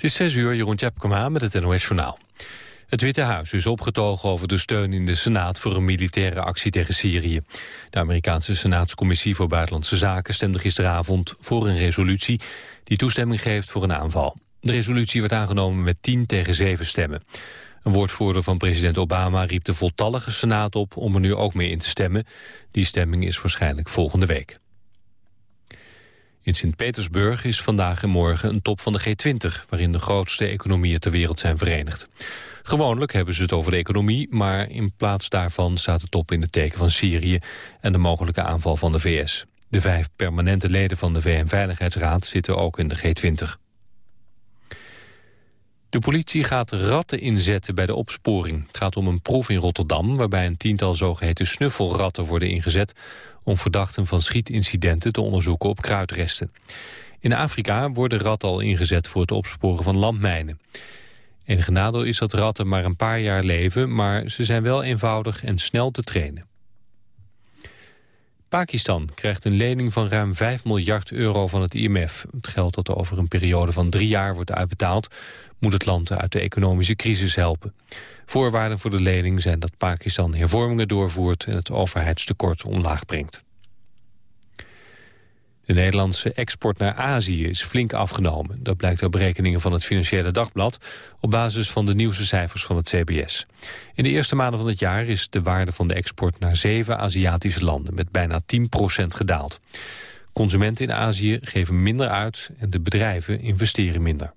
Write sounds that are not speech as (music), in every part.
Het is 6 uur, Jeroen Tjepkema met het NOS Journaal. Het Witte Huis is opgetogen over de steun in de Senaat... voor een militaire actie tegen Syrië. De Amerikaanse Senaatscommissie voor Buitenlandse Zaken... stemde gisteravond voor een resolutie... die toestemming geeft voor een aanval. De resolutie werd aangenomen met 10 tegen 7 stemmen. Een woordvoerder van president Obama riep de voltallige Senaat op... om er nu ook mee in te stemmen. Die stemming is waarschijnlijk volgende week. In Sint-Petersburg is vandaag en morgen een top van de G20... waarin de grootste economieën ter wereld zijn verenigd. Gewoonlijk hebben ze het over de economie... maar in plaats daarvan staat de top in het teken van Syrië... en de mogelijke aanval van de VS. De vijf permanente leden van de VN-veiligheidsraad zitten ook in de G20. De politie gaat ratten inzetten bij de opsporing. Het gaat om een proef in Rotterdam... waarbij een tiental zogeheten snuffelratten worden ingezet... om verdachten van schietincidenten te onderzoeken op kruidresten. In Afrika worden ratten al ingezet voor het opsporen van landmijnen. Enige nadeel is dat ratten maar een paar jaar leven... maar ze zijn wel eenvoudig en snel te trainen. Pakistan krijgt een lening van ruim 5 miljard euro van het IMF. Het geld dat over een periode van drie jaar wordt uitbetaald moet het land uit de economische crisis helpen. Voorwaarden voor de lening zijn dat Pakistan hervormingen doorvoert... en het overheidstekort omlaag brengt. De Nederlandse export naar Azië is flink afgenomen. Dat blijkt uit berekeningen van het Financiële Dagblad... op basis van de nieuwste cijfers van het CBS. In de eerste maanden van het jaar is de waarde van de export... naar zeven Aziatische landen met bijna 10% gedaald. Consumenten in Azië geven minder uit en de bedrijven investeren minder.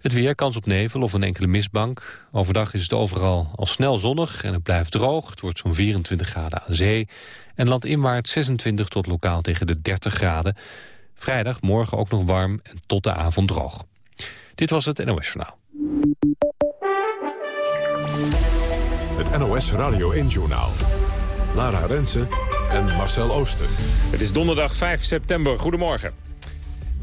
Het weer, kans op nevel of een enkele mistbank. Overdag is het overal al snel zonnig en het blijft droog. Het wordt zo'n 24 graden aan zee. En landinwaarts 26 tot lokaal tegen de 30 graden. Vrijdag, morgen ook nog warm en tot de avond droog. Dit was het NOS Journaal. Het NOS Radio 1 Journaal. Lara Rensen en Marcel Ooster. Het is donderdag 5 september. Goedemorgen.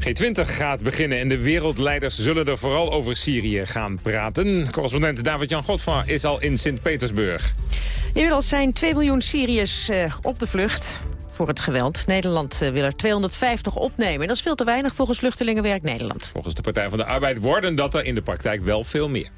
G20 gaat beginnen en de wereldleiders zullen er vooral over Syrië gaan praten. Correspondent David-Jan Godfra is al in Sint-Petersburg. Inmiddels zijn 2 miljoen Syriërs uh, op de vlucht voor het geweld. Nederland uh, wil er 250 opnemen. En dat is veel te weinig volgens Vluchtelingenwerk Nederland. Volgens de Partij van de Arbeid worden dat er in de praktijk wel veel meer.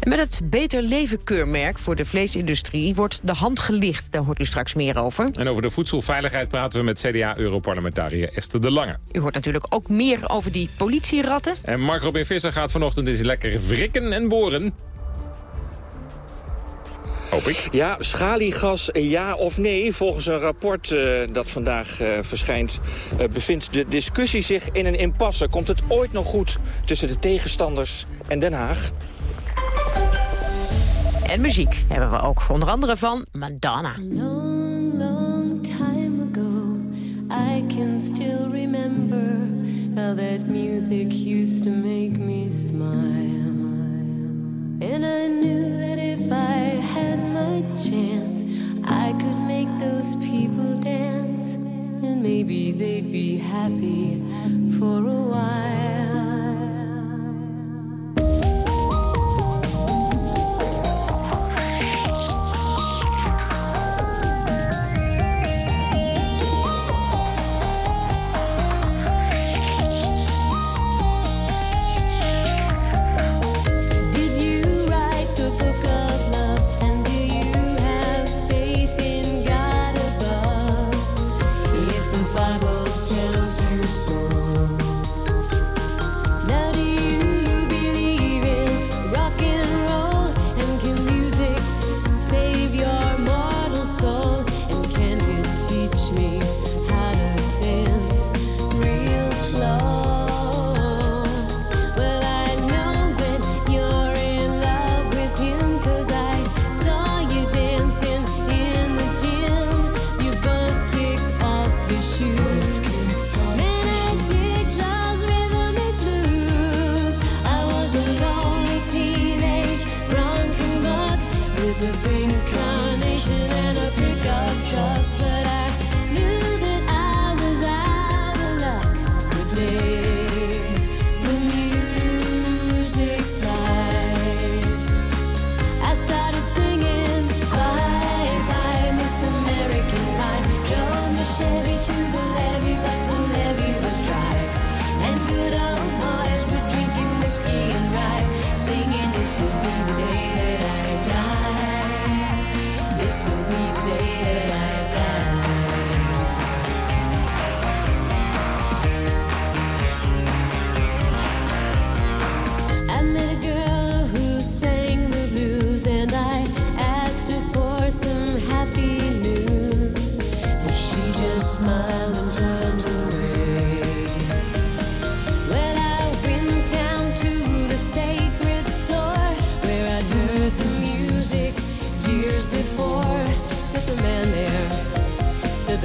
En met het Beter Leven keurmerk voor de vleesindustrie wordt de hand gelicht. Daar hoort u straks meer over. En over de voedselveiligheid praten we met CDA-europarlementariër Esther de Lange. U hoort natuurlijk ook meer over die politieratten. En Mark Robin Visser gaat vanochtend eens lekker wrikken en boren. Hoop ik. Ja, schaliegas, ja of nee. Volgens een rapport uh, dat vandaag uh, verschijnt... Uh, bevindt de discussie zich in een impasse. Komt het ooit nog goed tussen de tegenstanders en Den Haag? En muziek hebben we ook. Onder andere van Madonna. Long, long time ago I can still remember How that music used to make me smile And I knew that if I had my chance, I could make those people dance, and maybe they'd be happy for a while.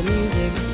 music.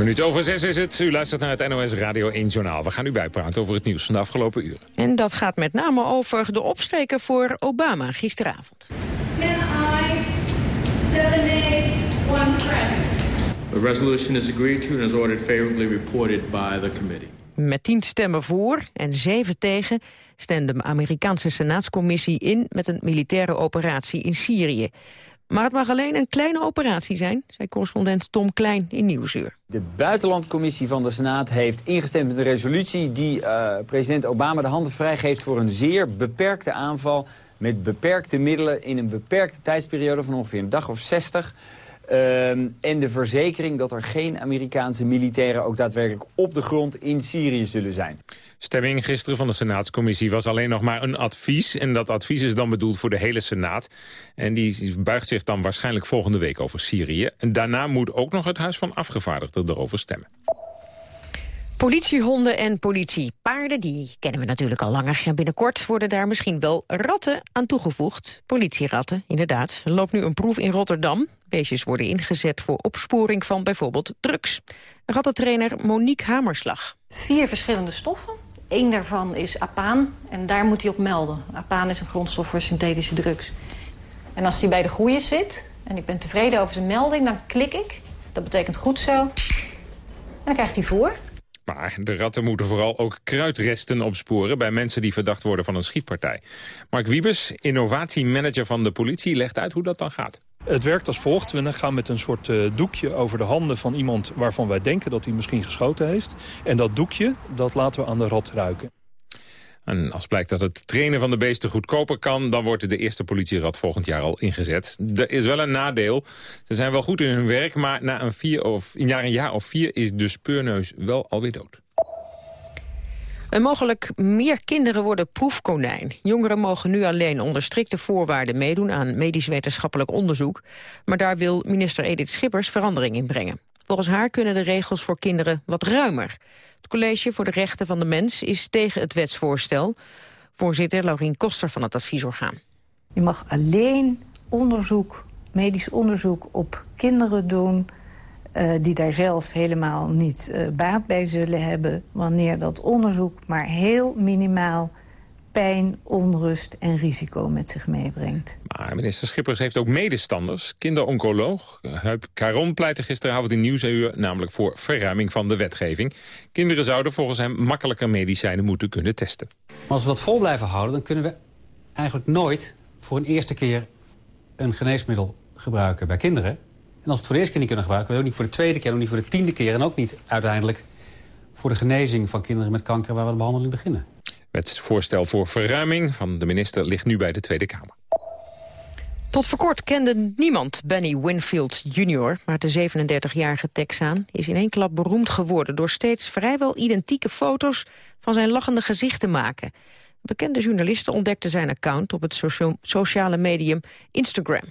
Minuten over zes is het. U luistert naar het NOS Radio 1 Journaal. We gaan u bijpraten over het nieuws van de afgelopen uren. En dat gaat met name over de opsteken voor Obama gisteravond. 10 ayes, 7 nays, 1 present. The resolution is agreed to and is ordered favorably reported by the committee. Met tien stemmen voor en zeven tegen stemde de Amerikaanse Senaatscommissie in met een militaire operatie in Syrië. Maar het mag alleen een kleine operatie zijn, zei correspondent Tom Klein in Nieuwsuur. De buitenlandcommissie van de Senaat heeft ingestemd met een resolutie... die uh, president Obama de handen vrijgeeft voor een zeer beperkte aanval... met beperkte middelen in een beperkte tijdsperiode van ongeveer een dag of 60... Uh, en de verzekering dat er geen Amerikaanse militairen ook daadwerkelijk op de grond in Syrië zullen zijn. Stemming gisteren van de Senaatscommissie was alleen nog maar een advies. En dat advies is dan bedoeld voor de hele Senaat. En die buigt zich dan waarschijnlijk volgende week over Syrië. En daarna moet ook nog het Huis van Afgevaardigden erover stemmen. Politiehonden en politiepaarden, die kennen we natuurlijk al langer. En binnenkort worden daar misschien wel ratten aan toegevoegd. Politieratten, inderdaad. Er loopt nu een proef in Rotterdam. Beestjes worden ingezet voor opsporing van bijvoorbeeld drugs. Rattentrainer Monique Hamerslag. Vier verschillende stoffen. Eén daarvan is apaan en daar moet hij op melden. Apaan is een grondstof voor synthetische drugs. En als die bij de groeien zit en ik ben tevreden over zijn melding, dan klik ik. Dat betekent goed zo. En dan krijgt hij voor. Maar de ratten moeten vooral ook kruidresten opsporen... bij mensen die verdacht worden van een schietpartij. Mark Wiebes, innovatiemanager van de politie, legt uit hoe dat dan gaat. Het werkt als volgt. We gaan met een soort uh, doekje over de handen van iemand... waarvan wij denken dat hij misschien geschoten heeft. En dat doekje, dat laten we aan de rat ruiken. En als blijkt dat het trainen van de beesten goedkoper kan... dan wordt de eerste politierat volgend jaar al ingezet. Er is wel een nadeel. Ze zijn wel goed in hun werk, maar na een, vier of, na een jaar of vier... is de speurneus wel alweer dood. En mogelijk meer kinderen worden proefkonijn. Jongeren mogen nu alleen onder strikte voorwaarden meedoen aan medisch-wetenschappelijk onderzoek. Maar daar wil minister Edith Schippers verandering in brengen. Volgens haar kunnen de regels voor kinderen wat ruimer. Het College voor de Rechten van de Mens is tegen het wetsvoorstel. Voorzitter Laurien Koster van het adviesorgaan. Je mag alleen onderzoek, medisch onderzoek op kinderen doen... Uh, die daar zelf helemaal niet uh, baat bij zullen hebben... wanneer dat onderzoek maar heel minimaal pijn, onrust en risico met zich meebrengt. Maar minister Schippers heeft ook medestanders. Kinderoncoloog Huip Caron pleitte gisteravond in Nieuwsuur... namelijk voor verruiming van de wetgeving. Kinderen zouden volgens hem makkelijker medicijnen moeten kunnen testen. Maar als we dat vol blijven houden... dan kunnen we eigenlijk nooit voor een eerste keer een geneesmiddel gebruiken bij kinderen. En als we het voor de eerste keer niet kunnen gebruiken... we ook niet voor de tweede keer, ook niet voor de tiende keer... en ook niet uiteindelijk voor de genezing van kinderen met kanker... waar we de behandeling beginnen. Het voorstel voor verruiming van de minister ligt nu bij de Tweede Kamer. Tot voor kort kende niemand Benny Winfield Jr., maar de 37-jarige Texaan is in één klap beroemd geworden door steeds vrijwel identieke foto's van zijn lachende gezicht te maken. Bekende journalisten ontdekten zijn account op het socia sociale medium Instagram.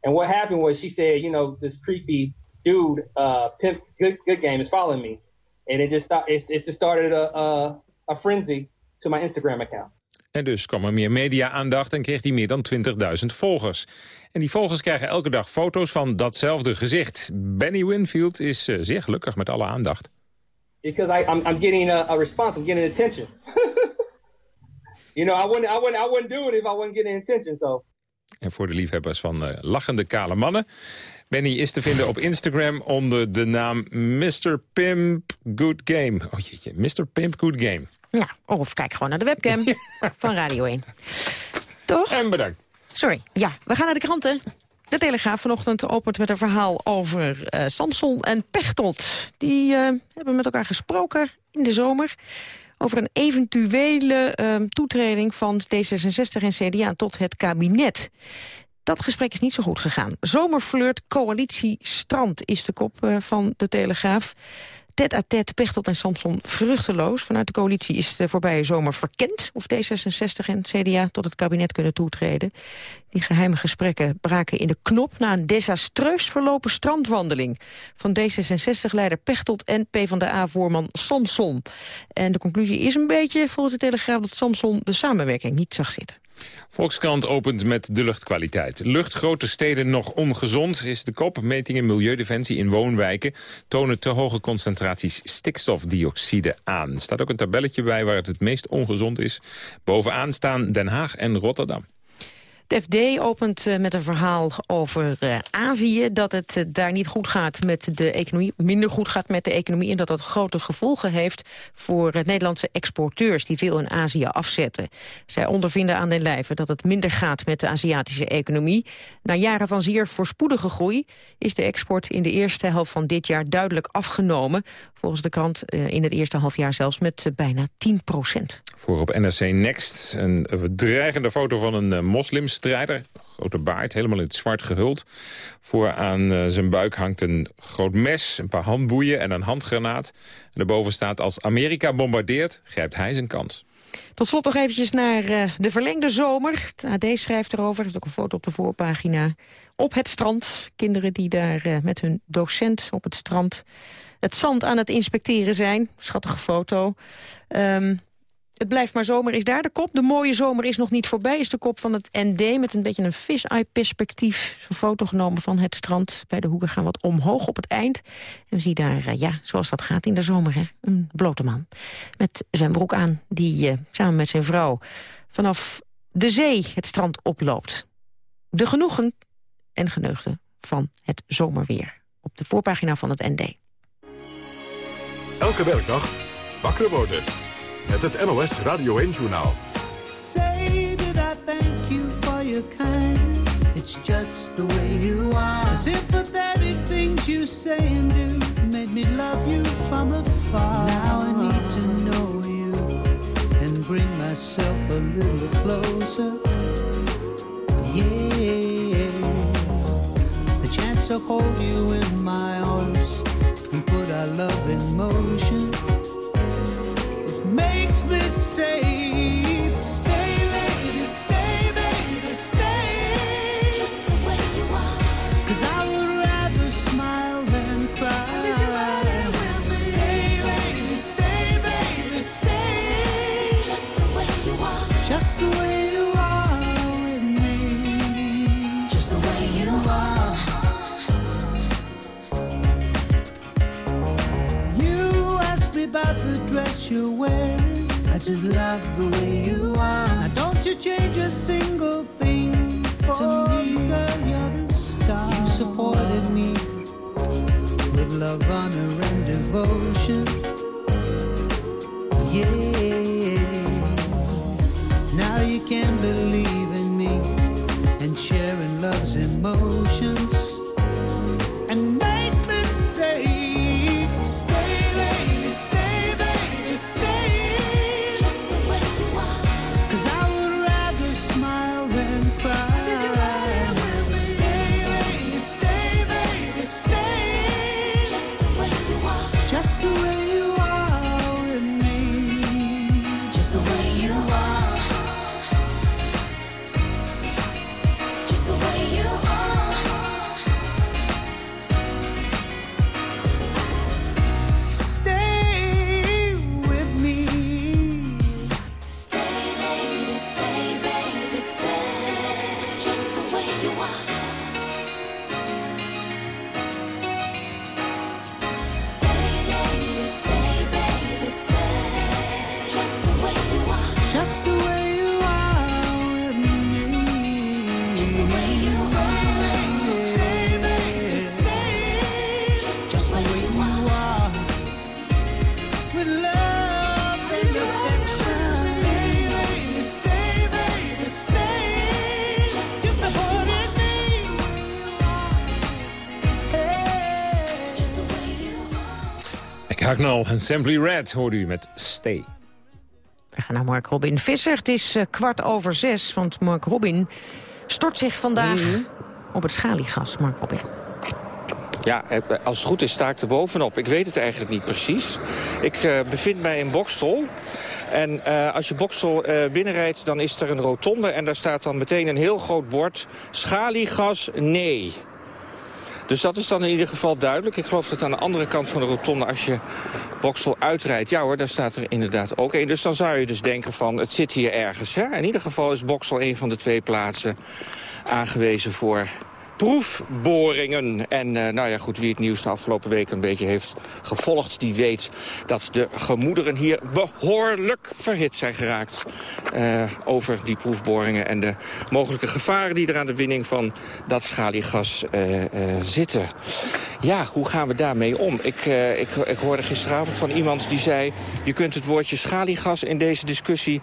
And what happened was she said, you know, this creepy dude, uh, Pimp Good, Good Game is following me. And it just, it, it just started a, a, a frenzy to my Instagram account. En dus kwam er meer media-aandacht en kreeg hij meer dan 20.000 volgers. En die volgers krijgen elke dag foto's van datzelfde gezicht. Benny Winfield is uh, zeer gelukkig met alle aandacht. Because I, I'm, I'm getting a, a response, I'm getting attention. (laughs) you know, I wouldn't, I, wouldn't, I wouldn't do it if I wasn't getting attention, so... En voor de liefhebbers van uh, lachende kale mannen... Benny is te vinden op Instagram onder de naam Mr. Pimp Good Game. Oh jeetje, Mr. Pimp Good Game. Ja, of kijk gewoon naar de webcam van Radio 1. Toch? En bedankt. Sorry. Ja, we gaan naar de kranten. De Telegraaf vanochtend opent met een verhaal over uh, Samson en Pechtold. Die uh, hebben met elkaar gesproken in de zomer over een eventuele uh, toetreding van D66 en CDA tot het kabinet. Dat gesprek is niet zo goed gegaan. Zomerflirt coalitie Strand is de kop van de Telegraaf. Tet à tet Pechtold en Samson vruchteloos. Vanuit de coalitie is de voorbije zomer verkend... of D66 en CDA tot het kabinet kunnen toetreden. Die geheime gesprekken braken in de knop... na een desastreus verlopen strandwandeling... van D66-leider Pechtold en PvdA-voorman Samson. En de conclusie is een beetje, volgens de Telegraaf... dat Samson de samenwerking niet zag zitten. Volkskrant opent met de luchtkwaliteit. Luchtgrote steden nog ongezond is de kop. Metingen Milieudefensie in woonwijken tonen te hoge concentraties stikstofdioxide aan. Er staat ook een tabelletje bij waar het het meest ongezond is. Bovenaan staan Den Haag en Rotterdam. De FD opent eh, met een verhaal over uh, Azië. Dat het uh, daar niet goed gaat met de economie, minder goed gaat met de economie... en dat dat grote gevolgen heeft voor Nederlandse exporteurs... die veel in Azië afzetten. Zij ondervinden aan den lijve dat het minder gaat met de Aziatische economie. Na jaren van zeer voorspoedige groei... is de export in de eerste helft van dit jaar duidelijk afgenomen. Volgens de krant in het eerste halfjaar zelfs met bijna 10 procent. Voor op NRC Next een dreigende foto van een moslimstrijder. Grote baard, helemaal in het zwart gehuld. Voor aan zijn buik hangt een groot mes, een paar handboeien en een handgranaat. En daarboven staat als Amerika bombardeert, grijpt hij zijn kans. Tot slot nog eventjes naar uh, de verlengde zomer. Het AD schrijft erover, er is ook een foto op de voorpagina. Op het strand, kinderen die daar uh, met hun docent op het strand... het zand aan het inspecteren zijn. Schattige foto. Um, het blijft maar zomer, is daar de kop. De mooie zomer is nog niet voorbij, is de kop van het ND... met een beetje een vis-eye-perspectief. Een foto genomen van het strand. Bij de hoeken gaan wat omhoog op het eind. En we zien daar, uh, ja, zoals dat gaat in de zomer, hè, een blote man. Met zijn broek aan, die uh, samen met zijn vrouw... vanaf de zee het strand oploopt. De genoegen en geneugden van het zomerweer. Op de voorpagina van het ND. Elke werkdag wakker met het NOS Radio 1-journaal. Say that I thank you for your kindness. It's just the way you are. The sympathetic things you say and do made me love you from afar. Now I need to know you and bring myself a little closer. Yeah, the chance to hold you in my arms and put our love in motion. Makes me say, the way you are. Now don't you change a single thing to me, girl. You're the star. You supported me with love, honor, and devotion. Yeah. Now you can believe in me and sharing love's emotions. Hacknall en Simply Red hoorde u met Stay. We gaan naar Mark Robin Visser. Het is eh, kwart over zes, want Mark Robin stort zich vandaag op het schaliegas. Mark Robin. Ja, eh, als het goed is sta ik er bovenop. Ik weet het eigenlijk niet precies. Ik eh, bevind mij in Bokstel. En eh, als je Bokstel eh, binnenrijdt, dan is er een rotonde... en daar staat dan meteen een heel groot bord... schaliegas, nee. Dus dat is dan in ieder geval duidelijk. Ik geloof dat aan de andere kant van de rotonde, als je Boksel uitrijdt... ja hoor, daar staat er inderdaad ook één. Dus dan zou je dus denken van, het zit hier ergens. Hè? In ieder geval is Boksel een van de twee plaatsen aangewezen voor proefboringen. En uh, nou ja, goed, wie het nieuws de afgelopen week een beetje heeft gevolgd... die weet dat de gemoederen hier behoorlijk verhit zijn geraakt... Uh, over die proefboringen en de mogelijke gevaren... die er aan de winning van dat schaliegas uh, zitten. Ja, hoe gaan we daarmee om? Ik, ik, ik hoorde gisteravond van iemand die zei... je kunt het woordje schaliegas in deze discussie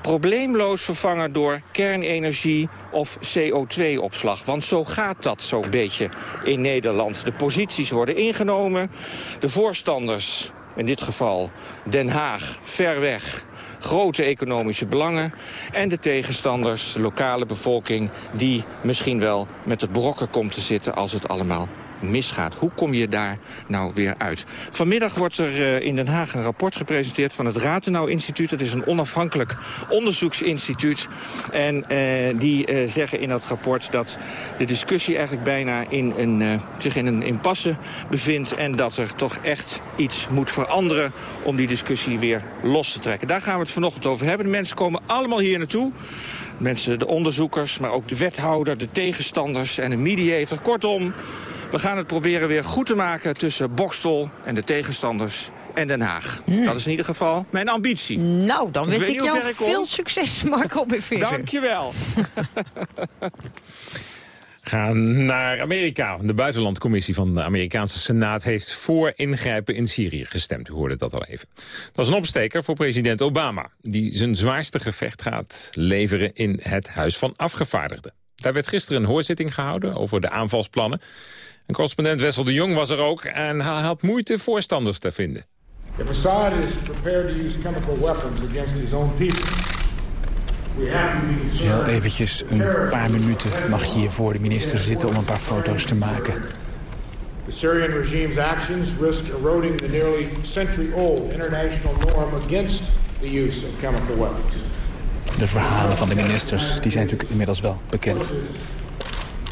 probleemloos vervangen door kernenergie of CO2-opslag. Want zo gaat dat zo'n beetje in Nederland. De posities worden ingenomen. De voorstanders, in dit geval Den Haag, ver weg grote economische belangen. En de tegenstanders, de lokale bevolking... die misschien wel met het brokken komt te zitten als het allemaal misgaat. Hoe kom je daar nou weer uit? Vanmiddag wordt er uh, in Den Haag een rapport gepresenteerd van het Ratenau Instituut. Dat is een onafhankelijk onderzoeksinstituut. En uh, die uh, zeggen in dat rapport dat de discussie eigenlijk bijna in een, zich in een impasse bevindt. En dat er toch echt iets moet veranderen om die discussie weer los te trekken. Daar gaan we het vanochtend over hebben. De mensen komen allemaal hier naartoe mensen, de onderzoekers, maar ook de wethouder, de tegenstanders en een mediator. Kortom, we gaan het proberen weer goed te maken tussen Bokstel en de tegenstanders en Den Haag. Mm. Dat is in ieder geval mijn ambitie. Nou, dan wens ik, jou veel succes, Marco B. Visser. Dank je wel. (laughs) gaan naar Amerika. De buitenlandcommissie van de Amerikaanse Senaat heeft voor ingrijpen in Syrië gestemd. U hoorde dat al even. Dat was een opsteker voor president Obama, die zijn zwaarste gevecht gaat leveren in het Huis van Afgevaardigden. Daar werd gisteren een hoorzitting gehouden over de aanvalsplannen. En correspondent Wessel de Jong was er ook en hij had moeite voorstanders te vinden. If Assad is prepared to use chemical weapons against his own people, Heel eventjes een paar minuten mag je hier voor de minister zitten om een paar foto's te maken. The Syrian regime's actions risk eroding the nearly century-old international norm against the use of chemical weapons. De verhalen van de ministers die zijn natuurlijk inmiddels wel bekend.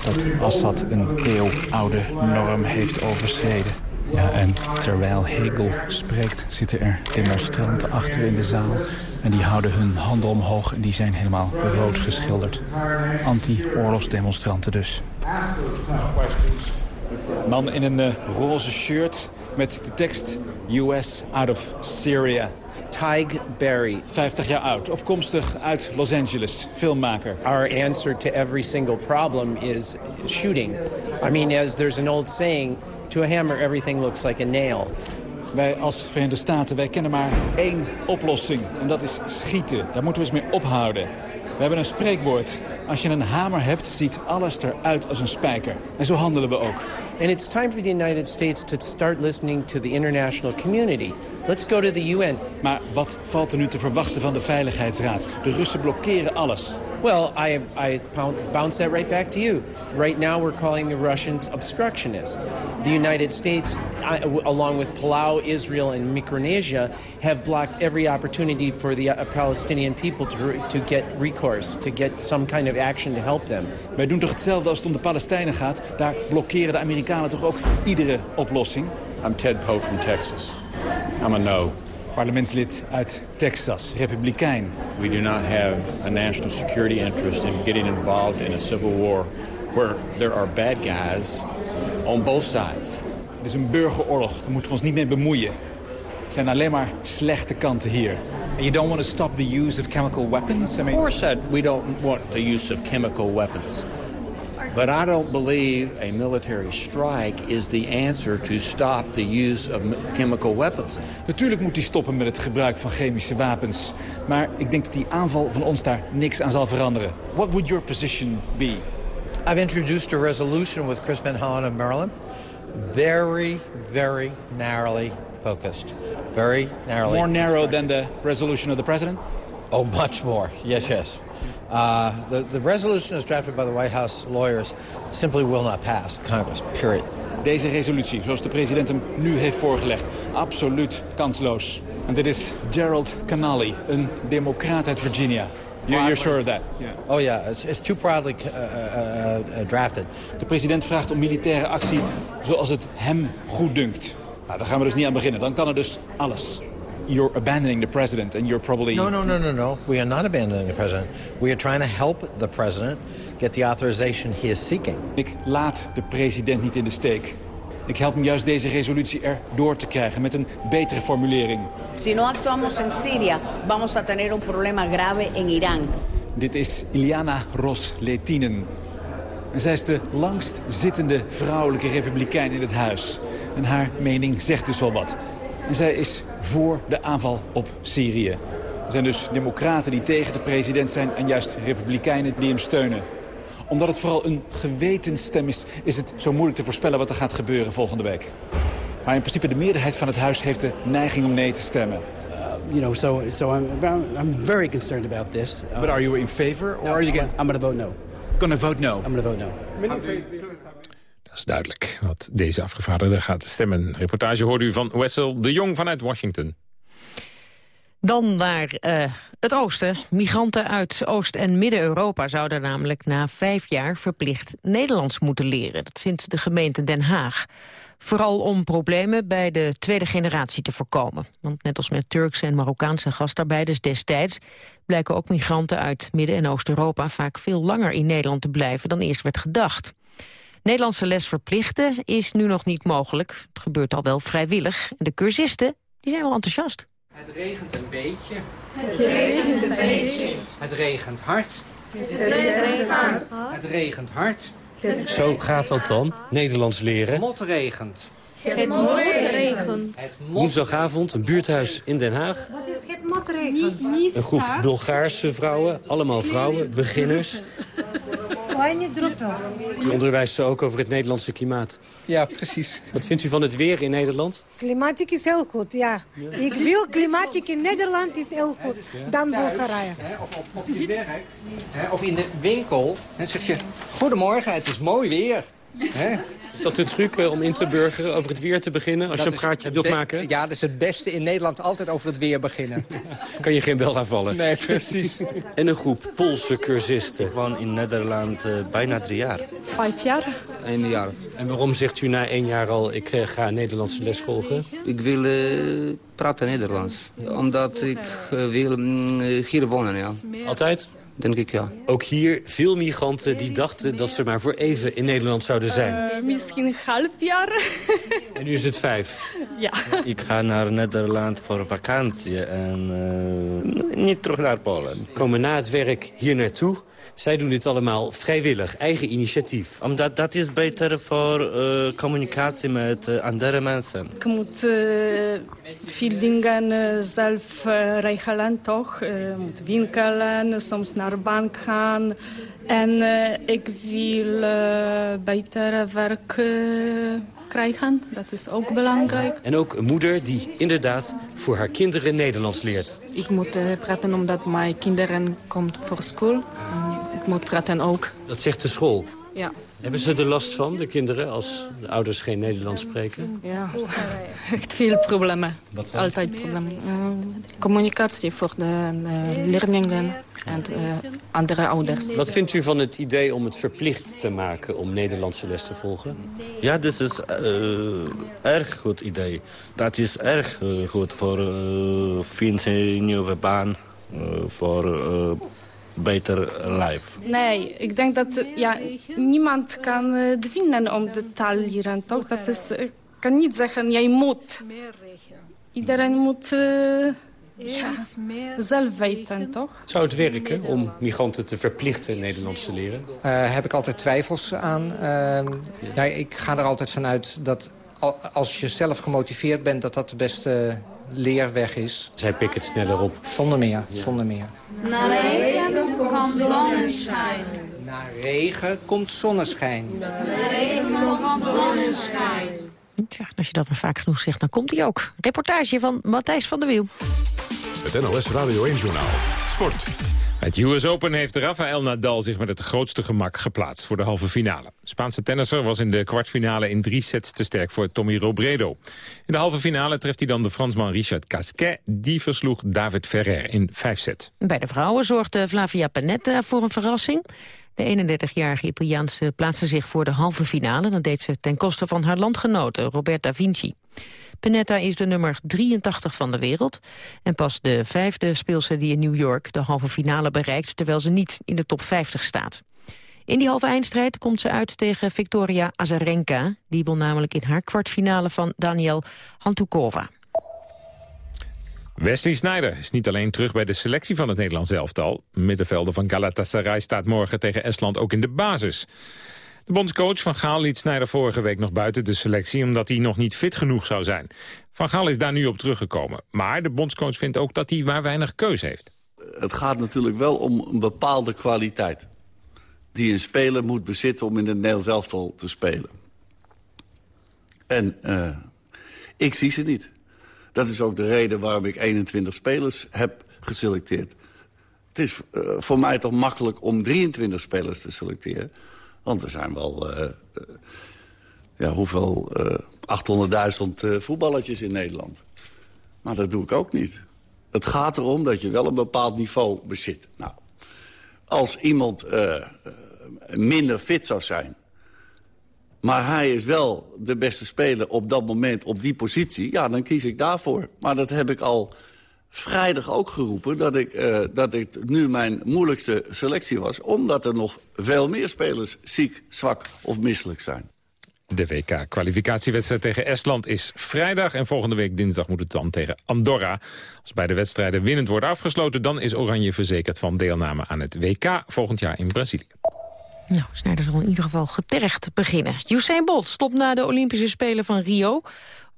Dat Assad een eeuwoude norm heeft overschreden. Ja, en terwijl Hegel spreekt, zitten er demonstranten achter in de zaal. En die houden hun handen omhoog en die zijn helemaal rood geschilderd. Anti-oorlogsdemonstranten dus. Man in een uh, roze shirt met de tekst US out of Syria. Tig Berry. 50 jaar oud, afkomstig uit Los Angeles, filmmaker. Our answer to every single problem is shooting. I mean, as there's an old saying, to a hammer everything looks like a nail. Wij als Verenigde Staten, wij kennen maar één oplossing. En dat is schieten. Daar moeten we eens mee ophouden. We hebben een spreekwoord. Als je een hamer hebt, ziet alles eruit als een spijker. En zo handelen we ook. And it's time for the United States to start listening to the international community. Let's go to the UN. Maar wat valt er nu te verwachten van de Veiligheidsraad? De Russen blokkeren alles. Well, I, I bounce that right back to you. Right now we're calling the Russians obstructionists. The United States, along with Palau, Israel, and Micronesia, have blocked every opportunity for the uh, Palestinian people to, to get recourse, to get some kind of action to help them. Wij doen toch hetzelfde als het om de Palestijnen gaat? Daar blokkeren de Amerikanen toch ook iedere oplossing? I'm Ted Poe from Texas. I'm a no. Parlementslid uit Texas, republikein. We do not have a national security interest in getting involved in a civil war where there are bad guys on both sides. Het is een burgeroorlog, daar moeten we ons niet mee bemoeien. Er zijn alleen maar slechte kanten hier. And you don't want to stop the use of chemical weapons? I mean... Of course we don't want the use of chemical weapons. But I don't believe a military strike is the answer to stop the use of chemical weapons. Natuurlijk moet hij stoppen met het gebruik van chemische wapens. Maar ik denk dat die aanval van ons daar niks aan zal veranderen. What would your position be? I've introduced a resolution with Chris Van Hollen of Maryland. Very, very narrowly focused. Very narrowly. More narrow than the resolution of the president? Oh, much more. Yes, yes. Uh, the, the resolution as drafted by the White House lawyers simply will not pass Congress, period. Deze resolutie, zoals de president hem nu heeft voorgelegd, absoluut kansloos. En dit is Gerald Canali, een democraat uit Virginia. You're, you're sure of that? Oh yeah, it's, it's too proudly uh, uh, uh, drafted. De president vraagt om militaire actie zoals het hem goed dunkt. Nou, daar gaan we dus niet aan beginnen. Dan kan er dus alles. You're abandoning the president and you're probably... No, no, no, no, no. We are not abandoning the president. We are trying to help the president get the authorization he is seeking. Ik laat de president niet in de steek. Ik help hem juist deze resolutie er door te krijgen met een betere formulering. Si no actuamos en Siria, vamos a tener un problema grave en Irán. Dit is Iliana Ros Letinen. En zij is de langst zittende vrouwelijke republikein in het huis. En haar mening zegt dus wel wat. En zij is voor de aanval op Syrië. Er zijn dus democraten die tegen de president zijn... en juist republikeinen die hem steunen. Omdat het vooral een gewetensstem is... is het zo moeilijk te voorspellen wat er gaat gebeuren volgende week. Maar in principe de meerderheid van het huis heeft de neiging om nee te stemmen. you know, so so I'm I'm very concerned about this. But are you in favor or No, are you going I'm going to vote no. Gonna vote no? I'm going to vote no. Duidelijk wat deze afgevaardigde gaat stemmen. Reportage hoorde u van Wessel de Jong vanuit Washington. Dan naar eh, het oosten. Migranten uit Oost- en Midden-Europa zouden namelijk na vijf jaar verplicht Nederlands moeten leren. Dat vindt de gemeente Den Haag. Vooral om problemen bij de tweede generatie te voorkomen. Want net als met Turkse en Marokkaanse gastarbeiders destijds... blijken ook migranten uit Midden- en Oost-Europa vaak veel langer in Nederland te blijven dan eerst werd gedacht. Nederlandse les verplichten is nu nog niet mogelijk. Het gebeurt al wel vrijwillig. En de cursisten die zijn wel enthousiast. Het regent een beetje. Het regent een beetje. Het regent hard. Het regent hard. Het regent hard. Zo gaat dat dan, Nederlands leren. Motregent. Het motregent. Het Woensdagavond een buurthuis in Den Haag. Wat is het Een groep Bulgaarse vrouwen, allemaal vrouwen, beginners. Kleine druppels. U onderwijst ze ook over het Nederlandse klimaat. Ja, precies. Wat vindt u van het weer in Nederland? Klimatiek is heel goed, ja. Ik wil klimatiek in Nederland is heel goed dan Bulgarije. Hè, of op, op je werk, hè, of in de winkel. En zeg je, goedemorgen, het is mooi weer. Hè? Is dat de truc eh, om in te burgeren, over het weer te beginnen, als je een praatje wilt maken? Ja, dat is het beste in Nederland, altijd over het weer beginnen. (laughs) Kan je geen bel aanvallen? Nee, precies. En een groep Poolse cursisten. Van in Nederland eh, bijna drie jaar. Vijf jaar. Eén jaar. En waarom zegt u na één jaar al, ik eh, ga Nederlandse les volgen? Ik wil eh, praten Nederlands. Omdat ik wil mm, hier wonen, ja. Altijd? Denk ik, ja. Ook hier veel migranten die dachten dat ze maar voor even in Nederland zouden zijn. Eh, misschien een half jaar. (laughs) En nu is het vijf. ja. Ik ga naar Nederland voor vakantie en eh, niet terug naar Polen. Komen na het werk hier naartoe. Zij doen dit allemaal vrijwillig, eigen initiatief. Omdat dat is beter voor eh, communicatie met eh, andere mensen. Ik moet eh, veel dingen zelf regelen, toch? Ik moet winkelen, soms naar de bank gaan. En ik wil beter werk krijgen. Dat is ook belangrijk. En ook een moeder die inderdaad voor haar kinderen Nederlands leert. Ik moet praten omdat mijn kinderen komen voor school. Moet praten ook. Dat zegt de school. Ja. Hebben ze er last van, de kinderen, als de ouders geen Nederlands spreken? Ja, (laughs) echt veel problemen. Wat? Altijd problemen. Eh, communicatie voor de, leerlingen en eh, andere ouders. Wat vindt u van het idee om het verplicht te maken om Nederlandse les te volgen? Ja, dit is een erg goed idee. Dat is erg eh, goed voor uh, vinden een nieuwe baan, eh, voor eh, beter life. Nee, ik denk dat eh, ja, niemand kan eh, dwingen om de taal leren. Toch? Dat is, ik kan niet zeggen, jij moet. Iedereen moet eh, ja, zelf weten, toch? Zou het werken om migranten te verplichten Nederlands te leren? Eh, heb ik altijd twijfels aan. Ehm, ja, ik ga er altijd vanuit dat al- als je zelf gemotiveerd bent... dat dat de beste leerweg is. Zij pikken het sneller op. Zonder meer, zonder meer. Na regen komt zonneschijn. Na regen komt zonneschijn. Na regen komt zonneschijn. Tja, als je dat maar vaak genoeg zegt, dan komt hij ook. Reportage van Matthijs van der Wiel. Het NOS Radio 1-journaal. Sport. Het US Open heeft Rafael Nadal zich met het grootste gemak geplaatst voor de halve finale. Spaanse tennisser was in de kwartfinale in drie sets te sterk voor Tommy Robredo. In de halve finale treft hij dan de Fransman Richard Casquet. Die versloeg David Ferrer in vijf sets. Bij de vrouwen zorgde Flavia Panetta voor een verrassing. De 31-jarige Italiaanse plaatste zich voor de halve finale. Dat deed ze ten koste van haar landgenote Roberta Vinci. Panetta is de nummer 83 van de wereld. En pas de vijfde speelse die in New York de halve finale bereikt... terwijl ze niet in de top 50 staat. In die halve eindstrijd komt ze uit tegen Victoria Azarenka. Die won namelijk in haar kwartfinale van Daniel Hantukova. Wesley Sneijder is niet alleen terug bij de selectie van het Nederlands elftal. Middenvelder van Galatasaray staat morgen tegen Estland ook in de basis. De bondscoach Van Gaal liet Sneijder vorige week nog buiten de selectie... omdat hij nog niet fit genoeg zou zijn. Van Gaal is daar nu op teruggekomen. Maar de bondscoach vindt ook dat hij maar weinig keus heeft. Het gaat natuurlijk wel om een bepaalde kwaliteit. Die een speler moet bezitten om in het Nederlands elftal te spelen. En uh, ik zie ze niet. Dat is ook de reden waarom ik 21 spelers heb geselecteerd. Het is uh, voor mij toch makkelijk om 23 spelers te selecteren. Want er zijn wel, uh, uh, ja, hoeveel, 800.000 voetballetjes in Nederland. Maar dat doe ik ook niet. Het gaat erom dat je wel een bepaald niveau bezit. Nou, als iemand minder fit zou zijn... maar hij is wel de beste speler op dat moment op die positie... ja, dan kies ik daarvoor. Maar dat heb ik al vrijdag ook geroepen dat ik, uh, dat ik nu mijn moeilijkste selectie was... omdat er nog veel meer spelers ziek, zwak of misselijk zijn. De WK-kwalificatiewedstrijd tegen Estland is vrijdag... en volgende week dinsdag moet het dan tegen Andorra. Als beide wedstrijden winnend worden afgesloten... dan is Oranje verzekerd van deelname aan het WK volgend jaar in Brazilië. Nou, Sneijder zal in ieder geval getergd beginnen. Usain Bolt stopt na de Olympische Spelen van Rio.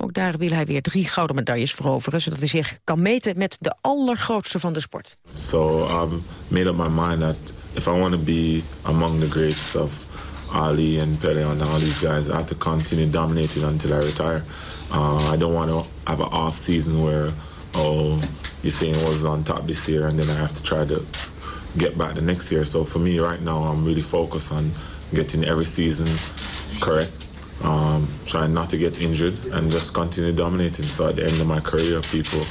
Ook daar wil hij weer drie gouden medailles veroveren... zodat hij zich kan meten met de allergrootste van de sport. So I've made up my mind that if I want to be among the greats of Ali and Pele and all these guys, I have to continue dominating until I retire. Uh, I don't want to have an off season where, oh, Usain was on top this year and then I have to try to get back the next year. So for me right now, I'm really focused on getting every season correct. Um, trying not to get injured and just continue dominating. So at the end of my career, people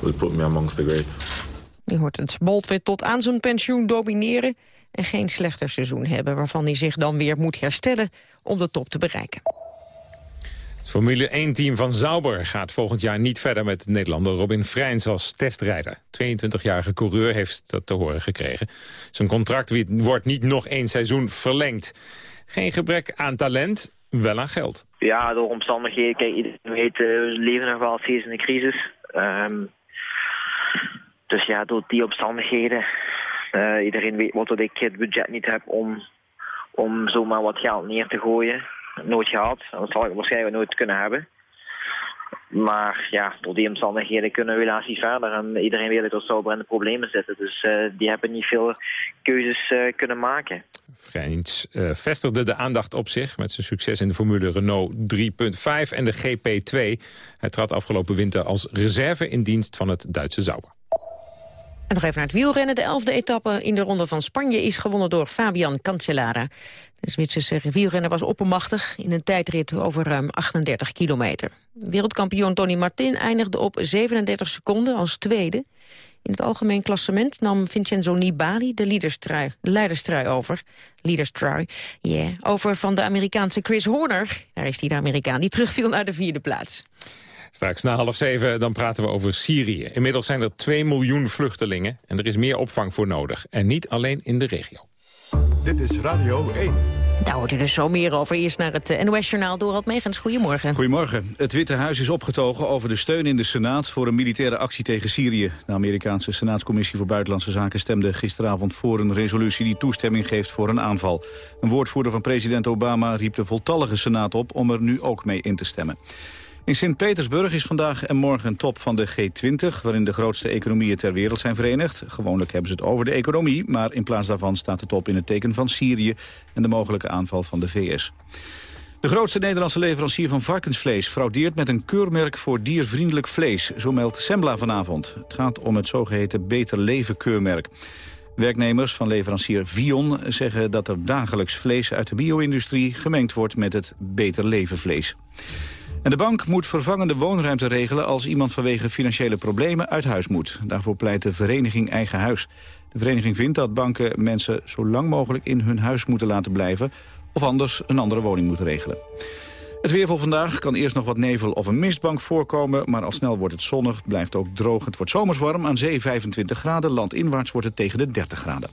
will put me amongst the greats. Je hoort het. Bolt weer tot aan zijn pensioen domineren en geen slechter seizoen hebben... waarvan hij zich dan weer moet herstellen om de top te bereiken. Het Formule 1-team van Sauber gaat volgend jaar niet verder met de Nederlander Robin Freins als testrijder. 22-jarige coureur heeft dat te horen gekregen. Zijn contract wordt niet nog één seizoen verlengd. Geen gebrek aan talent, wel aan geld. Ja, door omstandigheden. Kijk, iedereen weet, uh, we leven nog wel steeds in een crisis. Um, dus ja, door die omstandigheden. Uh, iedereen weet wat dat ik het budget niet heb om, om zomaar wat geld neer te gooien. Nooit gehad. Dat zal ik waarschijnlijk nooit kunnen hebben. Maar ja, door die omstandigheden kunnen we helaas niet verder. En iedereen weet dat Sauber in de problemen zitten. Dus uh, die hebben niet veel keuzes uh, kunnen maken. Freins uh, vestigde de aandacht op zich met zijn succes in de Formule Renault 3.5 en de GP2. Hij trad afgelopen winter als reserve in dienst van het Duitse Sauber. En nog even naar het wielrennen. De elfde etappe in de Ronde van Spanje is gewonnen door Fabian Cancellara. De Zwitserse wielrenner was oppermachtig in een tijdrit over ruim 38 kilometer. Wereldkampioen Tony Martin eindigde op 37 seconden als tweede. In het algemeen klassement nam Vincenzo Nibali de leiderstrui, leiderstrui over. Leiderstrui, yeah. Over van de Amerikaanse Chris Horner. Daar is hij de Amerikaan die terugviel naar de vierde plaats. Straks na half zeven dan praten we over Syrië. Inmiddels zijn er 2 miljoen vluchtelingen en er is meer opvang voor nodig. En niet alleen in de regio. Dit is Radio 1. Daar hoort u dus zo meer over. Eerst naar het NOS-journaal Dorald Megens. Goedemorgen. Goedemorgen. Het Witte Huis is opgetogen over de steun in de Senaat... voor een militaire actie tegen Syrië. De Amerikaanse Senaatscommissie voor Buitenlandse Zaken... stemde gisteravond voor een resolutie die toestemming geeft voor een aanval. Een woordvoerder van president Obama riep de voltallige Senaat op... om er nu ook mee in te stemmen. In Sint-Petersburg is vandaag en morgen een top van de G20... waarin de grootste economieën ter wereld zijn verenigd. Gewoonlijk hebben ze het over de economie... maar in plaats daarvan staat de top in het teken van Syrië... en de mogelijke aanval van de VS. De grootste Nederlandse leverancier van varkensvlees fraudeert met een keurmerk voor diervriendelijk vlees. Zo meldt Sembla vanavond. Het gaat om het zogeheten Beter Leven keurmerk. Werknemers van leverancier Vion zeggen dat er dagelijks vlees uit de bio-industrie gemengd wordt met het Beter Leven vlees. En de bank moet vervangende woonruimte regelen als iemand vanwege financiële problemen uit huis moet. Daarvoor pleit de vereniging Eigen Huis. De vereniging vindt dat banken mensen zo lang mogelijk in hun huis moeten laten blijven of anders een andere woning moeten regelen. Het weer voor vandaag kan eerst nog wat nevel of een mistbank voorkomen... maar al snel wordt het zonnig, blijft ook droog. Het wordt zomers warm, aan zee 25 graden. Landinwaarts wordt het tegen de 30 graden.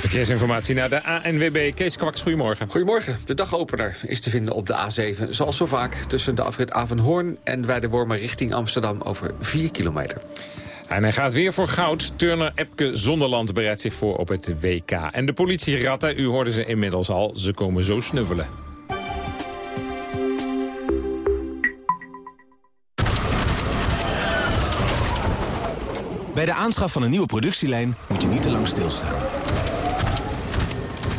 Verkeersinformatie naar de ANWB. Kees Kwaks, goedemorgen. Goedemorgen. De dagopener is te vinden op de A7. Zoals zo vaak tussen de afrit Avenhoorn en Weidewormen richting Amsterdam over 4 kilometer. En hij gaat weer voor goud. Turner Epke Zonderland bereidt zich voor op het WK. En de politieratten, u hoorde ze inmiddels al, ze komen zo snuffelen. Bij de aanschaf van een nieuwe productielijn moet je niet te lang stilstaan.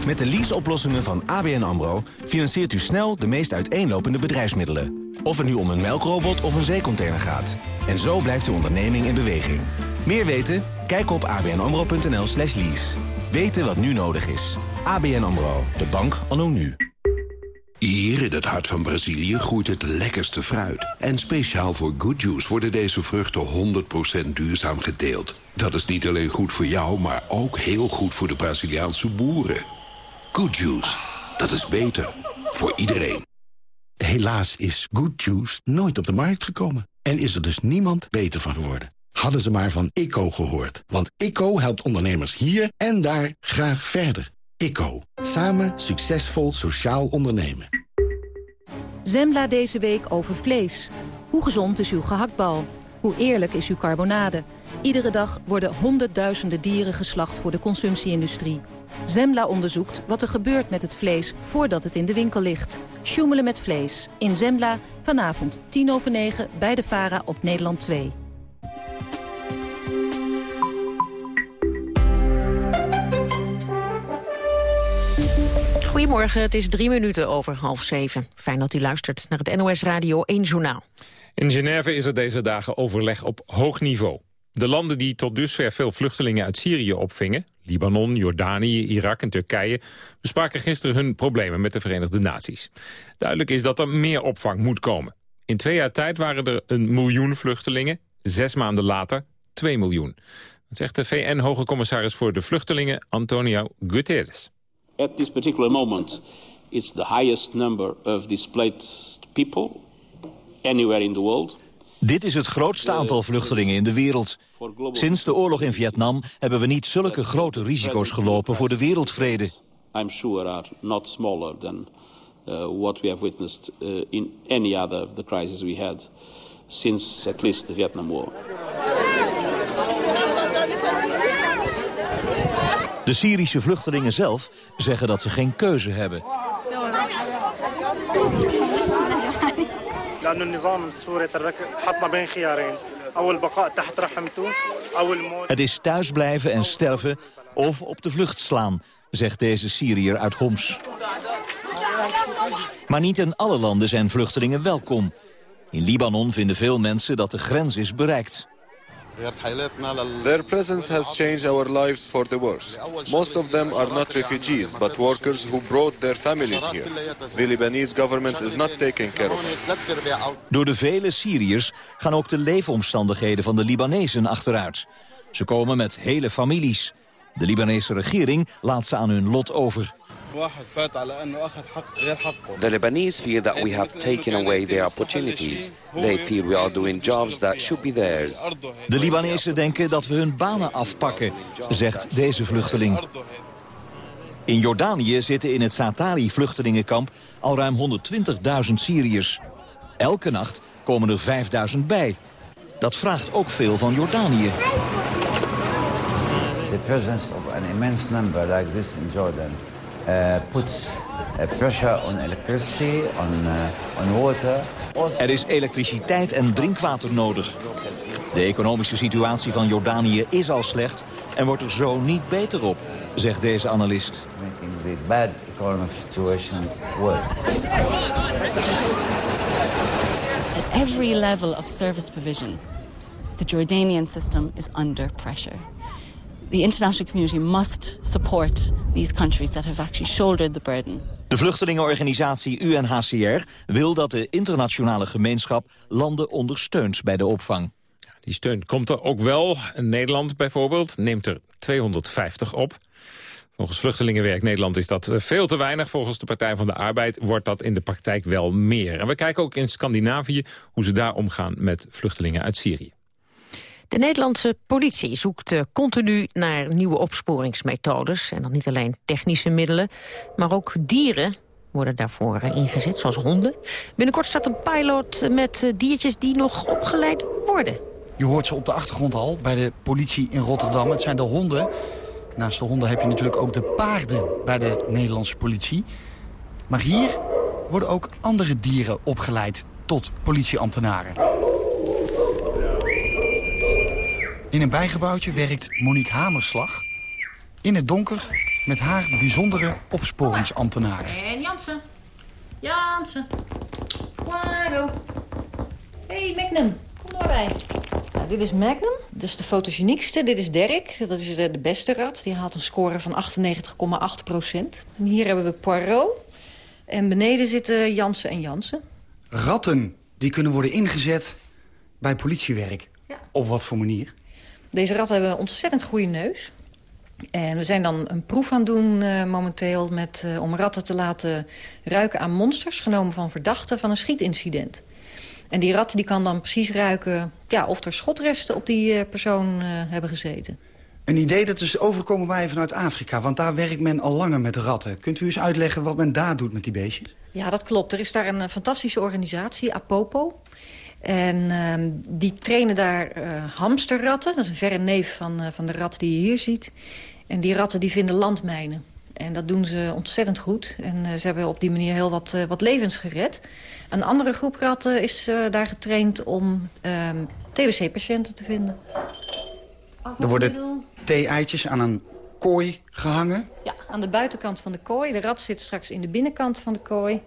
Met de leaseoplossingen van ABN AMRO financiert u snel de meest uiteenlopende bedrijfsmiddelen. Of het nu om een melkrobot of een zeecontainer gaat. En zo blijft uw onderneming in beweging. Meer weten? Kijk op abnamro.nl slash lease. Weten wat nu nodig is. ABN AMRO, de bank anno nu. Hier in het hart van Brazilië groeit het lekkerste fruit. En speciaal voor Good Juice worden deze vruchten 100% duurzaam geteeld. Dat is niet alleen goed voor jou, maar ook heel goed voor de Braziliaanse boeren. Good Juice, dat is beter. Voor iedereen. Helaas is Good Juice nooit op de markt gekomen. En is er dus niemand beter van geworden. Hadden ze maar van ICO gehoord. Want ICO helpt ondernemers hier en daar graag verder. ICO. Samen succesvol sociaal ondernemen. Zembla deze week over vlees. Hoe gezond is uw gehaktbal? Hoe eerlijk is uw carbonade? Iedere dag worden honderdduizenden dieren geslacht voor de consumptie-industrie. Zembla onderzoekt wat er gebeurt met het vlees voordat het in de winkel ligt. Sjoemelen met vlees. In Zembla vanavond 10 over 9 bij de VARA op Nederland 2. Goedemorgen, het is drie minuten over half zeven. Fijn dat u luistert naar het NOS Radio 1 Journaal. In Genève is er deze dagen overleg op hoog niveau. De landen die tot dusver veel vluchtelingen uit Syrië opvingen... Libanon, Jordanië, Irak en Turkije... bespraken gisteren hun problemen met de Verenigde Naties. Duidelijk is dat er meer opvang moet komen. In twee jaar tijd waren er een miljoen vluchtelingen. Zes maanden later 2 miljoen. Dat zegt de VN-hoge commissaris voor de vluchtelingen Antonio Guterres. At this particular moment, it's the highest number of displaced people anywhere in the world. Dit is het grootste aantal vluchtelingen in de wereld. Sinds de oorlog in Vietnam hebben we niet zulke grote risico's gelopen voor de wereldvrede. I'm sure are not smaller than uh, what we have witnessed uh, in any other of the crises we had since at least the Vietnam War. De Syrische vluchtelingen zelf zeggen dat ze geen keuze hebben. لأن النظام السوري حطنا بين خيارين أو البقاء تحت رحمته أو الموت Het is thuisblijven en sterven of op de vlucht slaan, zegt deze Syriër uit Homs. Maar niet in alle landen zijn vluchtelingen welkom. In Libanon vinden veel mensen dat de grens is bereikt. Their presence has changed our lives for the worse. Most of them are not refugees, but workers who brought their families here. The Lebanese government is not taking care of them. Door de vele Syriërs gaan ook de leefomstandigheden van de Libanezen achteruit. Ze komen met hele families. De Libanese regering laat ze aan hun lot over. The Lebanese feel that we have taken away their opportunities. They feel we are doing jobs that should be theirs. De Libanezen denken dat we hun banen afpakken, zegt deze vluchteling. In Jordanië zitten in het Satari-vluchtelingenkamp al ruim 120.000 Syriërs. Elke nacht komen er 5.000 bij. Dat vraagt ook veel van Jordanië. The presence of an immense number like this in Jordan puts uh, pressure on electricity, on, uh, on water. Er is elektriciteit en drinkwater nodig. De economische situatie van Jordanië is al slecht en wordt er zo niet beter op, zegt deze analist. The bad economic situation worse. At every level of service provision, the Jordanian system is under pressure. The international community must support these countries that have actually shouldered the burden. De vluchtelingenorganisatie UNHCR wil dat de internationale gemeenschap landen ondersteunt bij de opvang. Die steun komt er ook wel. Nederland bijvoorbeeld neemt er 250 op. Volgens Vluchtelingenwerk Nederland is dat eh, veel te weinig. Volgens de Partij van de Arbeid wordt dat in de praktijk wel meer. En we kijken ook in Scandinavië hoe ze daar omgaan met vluchtelingen uit Syrië. De Nederlandse politie zoekt eh, continu naar nieuwe opsporingsmethodes. En dan niet alleen technische middelen, maar ook dieren worden daarvoor eh, ingezet, zoals honden. Binnenkort staat een pilot met eh, diertjes die nog opgeleid worden. Je hoort ze op de achtergrond al bij de politie in Rotterdam. Het zijn de honden. Naast de honden heb je natuurlijk ook de paarden bij de Nederlandse politie. Maar hier worden ook andere dieren opgeleid tot politieambtenaren. In een bijgebouwtje werkt Monique Hamerslag. In het donker met haar bijzondere opsporingsambtenaren. En Jansen. Jansen. Guardo. hey, Magnum. Kom maar bij. Nou, dit is Magnum. Dat is de fotogeniekste. Dit is Dirk. Dat is de, de beste rat. Die haalt een score van 98,8 procent. En hier hebben we Poirot. En beneden zitten Jansen en Jansen. Ratten die kunnen worden ingezet bij politiewerk. Op wat voor manier? Deze ratten hebben een ontzettend goede neus. En we zijn dan een proef aan het doen uh, momenteel... Met, uh, om ratten te laten ruiken aan monsters... genomen van verdachten van een schietincident. En die rat die kan dan precies ruiken... Ja, of er schotresten op die uh, persoon hebben gezeten. Een idee dat is overkomen wij vanuit Afrika. Want daar werkt men al langer met ratten. Kunt u eens uitleggen wat men daar doet met die beestjes? Ja, dat klopt. Er is daar een fantastische organisatie, Apopo. En uh, die trainen daar uh, hamsterratten. Dat is een verre neef van, uh, van de rat die je hier ziet. En die ratten die vinden landmijnen. En dat doen ze ontzettend goed. En uh, ze hebben op die manier heel wat, wat levens gered. Een andere groep ratten is daar getraind om ehm, TBC-patiënten te vinden. Er worden thee-eitjes aan een kooi gehangen? Ja, aan de buitenkant van de kooi. De rat zit straks in de binnenkant van de kooi.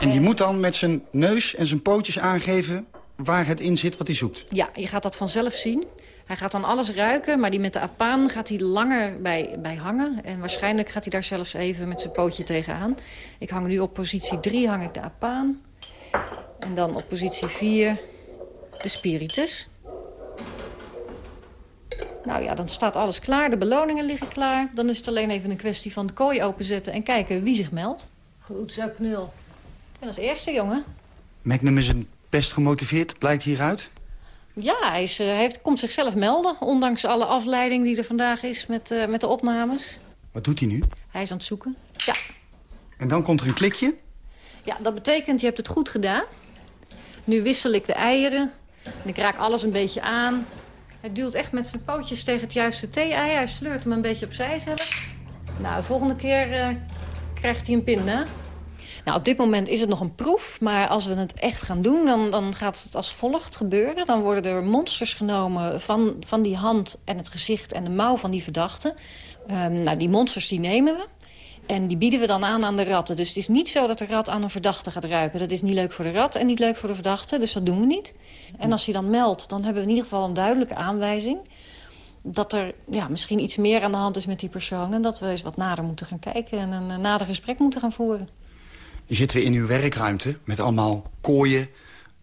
En die moet dan met zijn neus en zijn pootjes aangeven waar het in zit wat hij zoekt? Ja, je gaat dat vanzelf zien. Hij gaat dan alles ruiken, maar die met de apaan gaat hij langer bij, bij hangen. En waarschijnlijk gaat hij daar zelfs even met zijn pootje tegenaan. Ik hang nu op positie 3 hang ik de apaan. En dan op positie 4 de spiritus. Nou ja, dan staat alles klaar. De beloningen liggen klaar. Dan is het alleen even een kwestie van de kooi openzetten en kijken wie zich meldt. Goed zo, knul. En als eerste, jongen. Magnum is een best gemotiveerd, blijkt hieruit. Ja, hij, is, hij heeft, komt zichzelf melden, ondanks alle afleiding die er vandaag is met, uh, met de opnames. Wat doet hij nu? Hij is aan het zoeken, ja. En dan komt er een klikje? Ja, dat betekent je hebt het goed gedaan. Nu wissel ik de eieren en ik raak alles een beetje aan. Hij duwt echt met zijn pootjes tegen het juiste thee-ei. Hij sleurt hem een beetje opzij zelf. Nou, de volgende keer uh, krijgt hij een pin, hè? Nou, op dit moment is het nog een proef, maar als we het echt gaan doen... dan, dan gaat het als volgt gebeuren. Dan worden er monsters genomen van, van die hand en het gezicht en de mouw van die verdachte. Um, nou, die monsters die nemen we. En die bieden we dan aan aan de ratten. Dus het is niet zo dat de rat aan een verdachte gaat ruiken. Dat is niet leuk voor de rat en niet leuk voor de verdachte. Dus dat doen we niet. En als hij dan meldt, dan hebben we in ieder geval een duidelijke aanwijzing... dat er ja, misschien iets meer aan de hand is met die persoon... en dat we eens wat nader moeten gaan kijken en een nader gesprek moeten gaan voeren. Zitten we in uw werkruimte met allemaal kooien,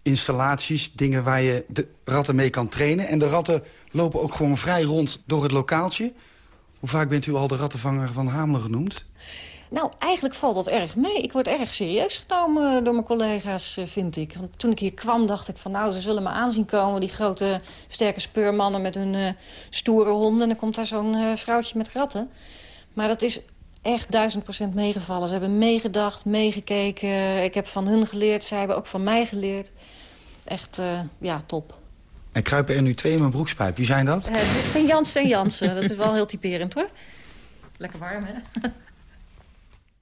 installaties... dingen waar je de ratten mee kan trainen. En de ratten lopen ook gewoon vrij rond door het lokaaltje. Hoe vaak bent u al de rattenvanger van Hamelen genoemd? Nou, eigenlijk valt dat erg mee. Ik word erg serieus genomen door mijn collega's, vind ik. Want toen ik hier kwam, dacht ik van nou, ze zullen me aanzien komen... die grote, sterke speurmannen met hun uh, stoere honden. En dan komt daar zo'n vrouwtje met ratten. Maar dat is echt duizend procent meegevallen. Ze hebben meegedacht, meegekeken. Ik heb van hun geleerd, zij hebben ook van mij geleerd. Echt, uh, ja, top. En kruipen er nu twee in mijn broekspijp. Wie zijn dat? Uh, dit zijn Jansen en Jansen. Dat is wel heel typerend, hoor. Lekker warm, hè?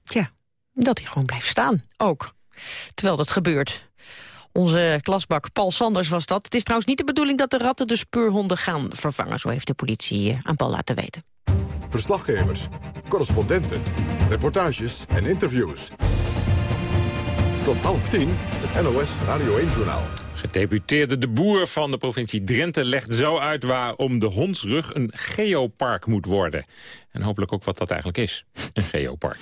Ja, dat hij gewoon blijft staan, ook. Terwijl dat gebeurt. Onze klasbak Paul Sanders was dat. Het is trouwens niet de bedoeling dat de ratten de speurhonden gaan vervangen. Zo heeft de politie aan Paul laten weten. Verslaggevers, correspondenten, reportages en interviews. Tot half tien het NOS Radio 1-journaal. Gedeputeerde De Boer van de provincie Drenthe legt zo uit waarom de Hondsrug een geopark moet worden. En hopelijk ook wat dat eigenlijk is, een geopark.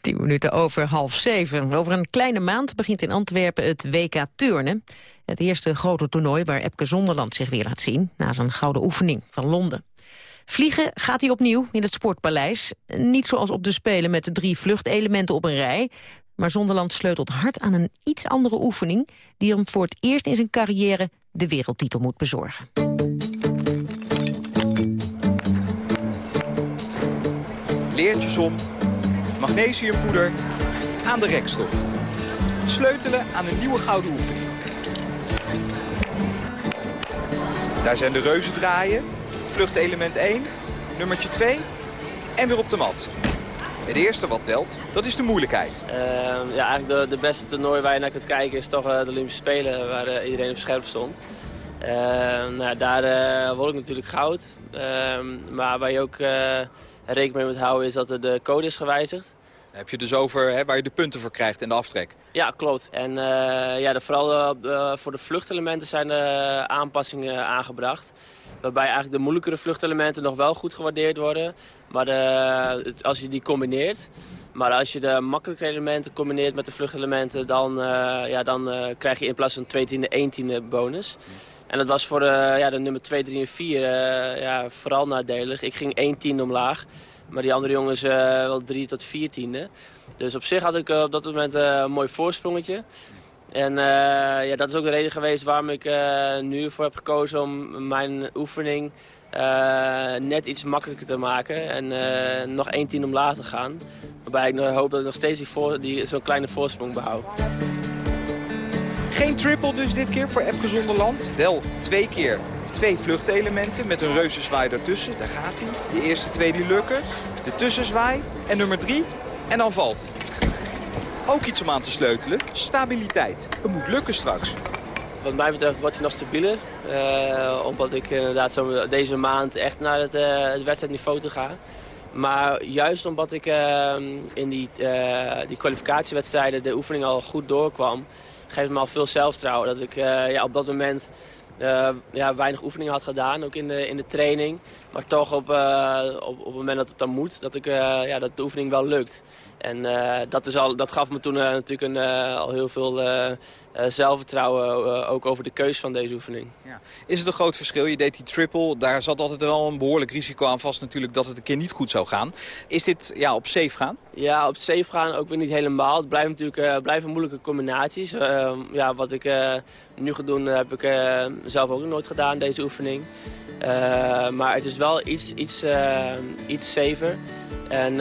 Tien minuten over half zeven. Over een kleine maand begint in Antwerpen het WK Turnen. Het eerste grote toernooi waar Epke Zonderland zich weer laat zien... na zijn gouden oefening van Londen. Vliegen gaat hij opnieuw in het Sportpaleis. Niet zoals op de Spelen met de drie vluchtelementen op een rij... maar Zonderland sleutelt hard aan een iets andere oefening... die hem voor het eerst in zijn carrière de wereldtitel moet bezorgen. Leertjes om, magnesiumpoeder, aan de rekstok. Sleutelen aan een nieuwe gouden oefening. Daar zijn de reuzen draaien, vluchtelement 1, nummertje 2 en weer op de mat. Het eerste wat telt, dat is de moeilijkheid. Uh, ja, eigenlijk de, de beste toernooi waar je naar kunt kijken is toch uh, de Olympische Spelen, waar uh, iedereen op scherp stond. nou, daar word ik natuurlijk goud. Ehm, maar waar je ook rekening mee moet houden is dat de code is gewijzigd. Heb je dus over hè, waar je de punten voor krijgt en de aftrek. Ja, klopt. En ja, de, vooral voor de vluchtelementen zijn er aanpassingen aangebracht. Waarbij eigenlijk de moeilijkere vluchtelementen nog wel goed gewaardeerd worden. Maar de, als je die combineert. Maar als je de makkelijke elementen combineert met de vluchtelementen... dan, uh, ja, dan uh, krijg je in plaats van 2 tiende 1 tiende bonus. En dat was voor de, ja, de nummer 2, 3 en 4 uh, ja, vooral nadelig. Ik ging 1 tiende omlaag. Maar die andere jongens wel 3 tot 4 tiende. Dus op zich had ik op dat moment een mooi voorsprongetje. En uh, ja, dat is ook de reden geweest waarom ik uh, nu voor heb gekozen om mijn oefening uh, net iets makkelijker te maken. En nog één tien omlaag te gaan. Waarbij ik hoop dat ik nog steeds die, die zo'n kleine voorsprong behoud. Geen triple dus dit keer voor Epke Zonderland. Wel twee keer twee vluchtelementen met een reuzenzwaai ertussen. Daar gaat hij. De eerste twee die lukken. De tussenzwaai en nummer drie. En dan valt hij. Ook iets om aan te sleutelen, stabiliteit. Het moet lukken straks. Wat mij betreft wordt hij nog stabieler. Uh, omdat ik inderdaad zo deze maand echt naar het, het wedstrijdniveau te ga. Maar juist omdat ik uh, in die, die kwalificatiewedstrijden de oefening al goed doorkwam... geeft me al veel zelfvertrouwen. Dat ik ja, op dat moment ja, weinig oefeningen had gedaan, ook in de, in de training. Maar toch op, op, op het moment dat het dan moet, dat, ik, ja, dat de oefening wel lukt. En uh, dat, is al, dat gaf me toen uh, natuurlijk een, uh, al heel veel zelfvertrouwen, ook over de keus van deze oefening. Ja. Is het een groot verschil? Je deed die triple, daar zat altijd wel een behoorlijk risico aan vast natuurlijk dat het een keer niet goed zou gaan. Is dit ja, op safe gaan? Ja, op safe gaan ook weer niet helemaal. Het blijven natuurlijk blijven moeilijke combinaties. Ehm, ja, wat ik nu ga doen heb ik zelf ook nog nooit gedaan, deze oefening. maar het is wel iets, iets, iets safer. En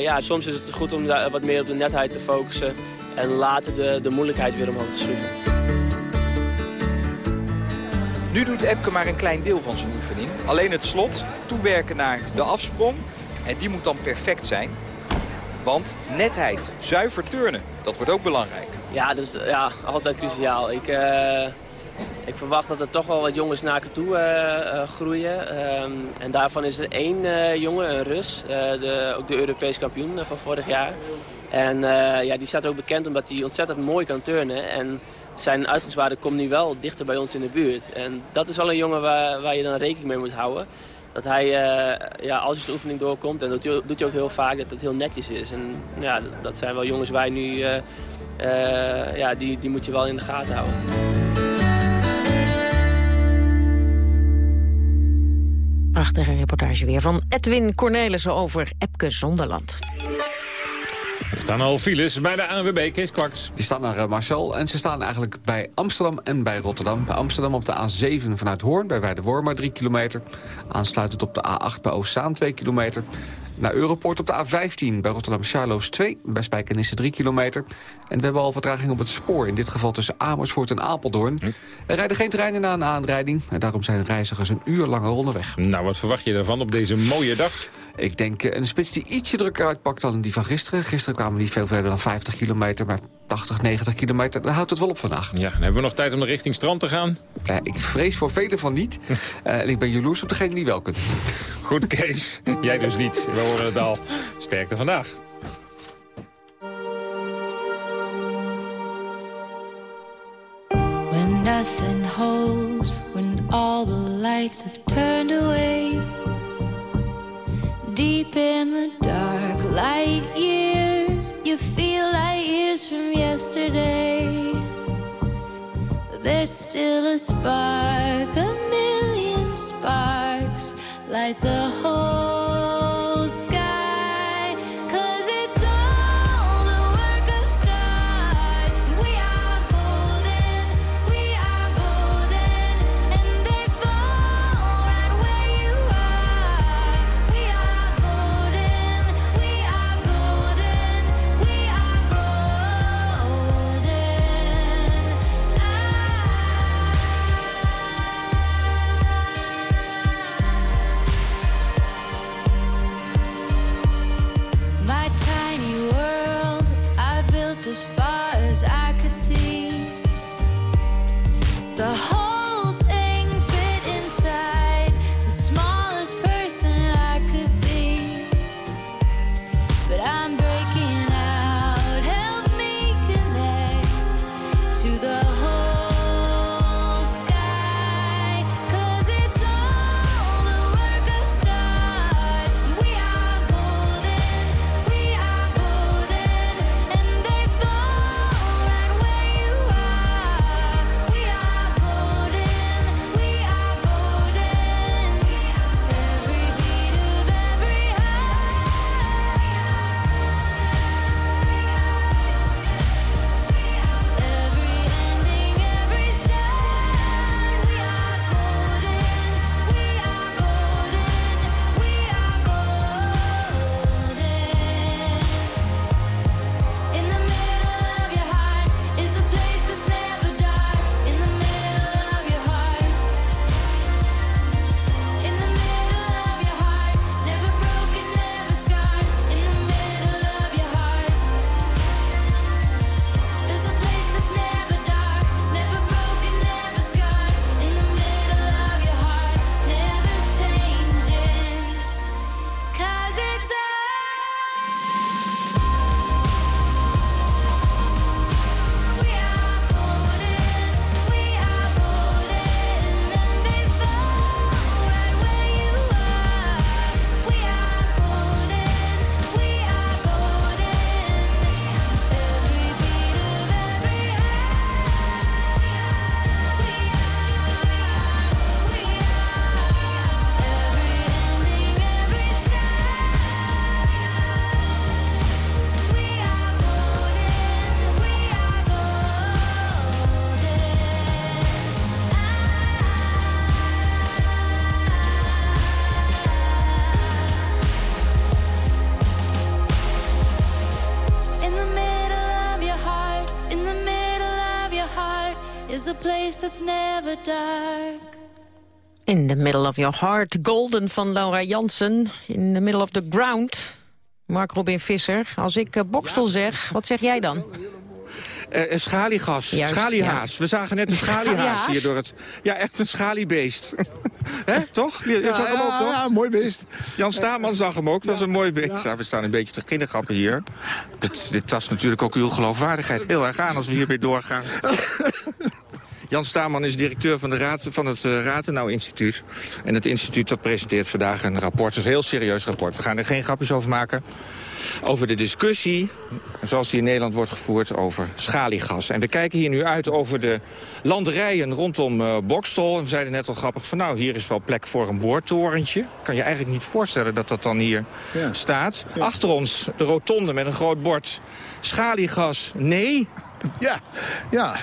ja, soms is het goed om wat meer op de netheid te focussen. En later de, de moeilijkheid weer omhoog te schroeven. Nu doet Epke maar een klein deel van zijn oefening. Alleen het slot, toewerken naar de afsprong. En die moet dan perfect zijn. Want netheid, zuiver turnen, dat wordt ook belangrijk. Ja, dus ja, altijd cruciaal. Ik, uh, ik verwacht dat er toch wel wat jongens naar toe uh, uh, groeien. Um, en daarvan is er één uh, jongen, een Rus, de, ook de Europees kampioen van vorig jaar. En ja, die staat ook bekend omdat hij ontzettend mooi kan turnen. En zijn uitgangswaarde komt nu wel dichter bij ons in de buurt. En dat is wel een jongen waar, waar je dan rekening mee moet houden. Dat hij, ja, als hij zijn oefening doorkomt, en dat doet hij ook heel vaak, dat het heel netjes is. En ja, dat zijn wel jongens waar je nu, ja, die, die moet je wel in de gaten houden. Prachtige reportage weer van Edwin Cornelissen over Epke Zonderland. Er staan al files bij de ANWB, Kees Kwaks. Die staan naar Marcel en ze staan eigenlijk bij Amsterdam en bij Rotterdam. Bij Amsterdam op de A7 vanuit Hoorn, bij Weidewormer 3 kilometer. Aansluitend op de A8 bij Oostzaan 2 kilometer naar Europort op de A15 bij Rotterdam-Charloes 2. Bij Spijkenisse 3 kilometer. En we hebben al vertraging op het spoor. In dit geval tussen Amersfoort en Apeldoorn. Er rijden geen treinen na een aanrijding. En daarom zijn reizigers een uur langer onderweg. Nou, wat verwacht je ervan op deze mooie dag? Ik denk eh, een spits die ietsje drukker uitpakt dan die van gisteren. Gisteren kwamen we niet veel verder dan 50 kilometer. Maar 80, 90 kilometer, dan houdt het wel op vandaag. Ja, dan hebben we nog tijd om naar richting strand te gaan? Uh, ik vrees voor velen van niet. Uh, (laughs) en ik ben jaloers op degene die wel kunnen. Goed, Kees. Jij dus niet. We horen het al. Sterkte vandaag. When nothing holds, when all the lights have turned away. Deep in the dark, light years, you feel light years from yesterday. There's still a spark, a million sparks, light the whole place that's never dark. In the middle of your heart, Golden van Laura Jansen. In the middle of the ground, Mark Robin Visser. Als ik uh, Bokstel zeg, wat zeg jij dan? Eh, een schaliegas, Juist, schaliehaas. ja. We zagen net een schaliehaas hier door het... Ja, echt een schaliebeest. (laughs) Hè, toch? Je, je Ja, zag hem ook, toch? ja, mooi beest. Jan Staman zag hem ook, dat was een mooi beest. Ja. Ja, we staan een beetje te kindergrappen hier. Dit, dit tast natuurlijk ook uw geloofwaardigheid heel erg aan als we hiermee doorgaan. (laughs) Jan Staman is directeur van, de raad, van het uh, Ratenau Instituut. En het instituut dat presenteert vandaag een rapport. een heel serieus rapport. We gaan er geen grapjes over maken. Over de discussie, zoals die in Nederland wordt gevoerd, over schaliegas. En we kijken hier nu uit over de landerijen rondom uh, Bokstol. En we zeiden net al grappig van nou, hier is wel plek voor een boortorentje. Kan je eigenlijk niet voorstellen dat dat dan hier Ja. staat. Achter ons de rotonde met een groot bord. Schaliegas, nee. (laughs) Ja, ja.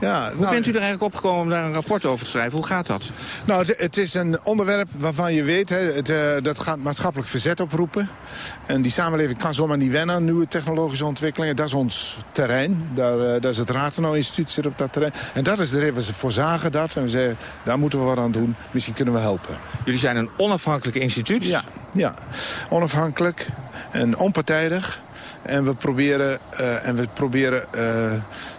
ja Hoe bent u er eigenlijk opgekomen om daar een rapport over te schrijven? Hoe gaat dat? Nou, het, het is een onderwerp waarvan je weet, hè, het, eh, dat gaat maatschappelijk verzet oproepen. En die samenleving kan zomaar niet wennen aan nieuwe technologische ontwikkelingen. Dat is ons terrein. Daar, eh, dat is het Ratenau Instituut zit op dat terrein. En dat is de reden, we voorzagen dat. En we zeiden, daar moeten we wat aan doen. Misschien kunnen we helpen. Jullie zijn een onafhankelijk instituut? Ja, ja. onafhankelijk en onpartijdig. En we proberen, uh, en we proberen uh,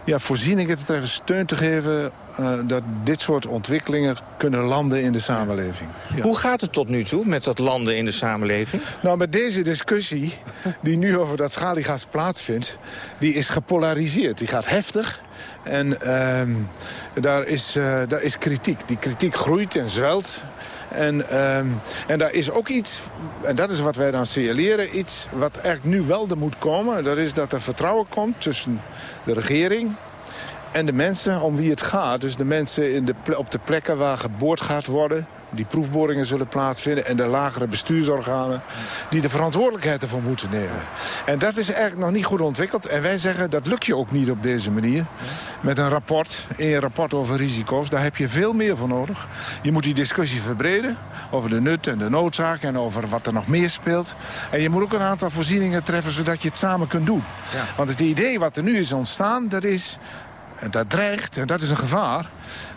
ja, voorzieningen te treffen, steun te geven eh, dat dit soort ontwikkelingen kunnen landen in de samenleving. Ja. Hoe gaat het tot nu toe met dat landen in de samenleving? Nou, met deze discussie die nu over dat schaliegas plaatsvindt... die is gepolariseerd. Die gaat heftig. En ehm, daar, is, eh, daar is kritiek. Die kritiek groeit en zwelt. En, ehm, en daar is ook iets, en dat is wat wij dan signaleren... iets wat eigenlijk nu wel moet komen. Dat is dat er vertrouwen komt tussen de regering en de mensen om wie het gaat. Dus de mensen in de op de plekken waar geboord gaat worden... die proefboringen zullen plaatsvinden... en de lagere bestuursorganen die de verantwoordelijkheid ervoor moeten nemen. En dat is eigenlijk nog niet goed ontwikkeld. En wij zeggen, dat lukt je ook niet op deze manier. Met een rapport, in je rapport over risico's, daar heb je veel meer voor nodig. Je moet die discussie verbreden over de nut en de noodzaak... en over wat er nog meer speelt. En je moet ook een aantal voorzieningen treffen... zodat je het samen kunt doen. Want het idee wat er nu is ontstaan, dat is... En dat dreigt, en dat is een gevaar,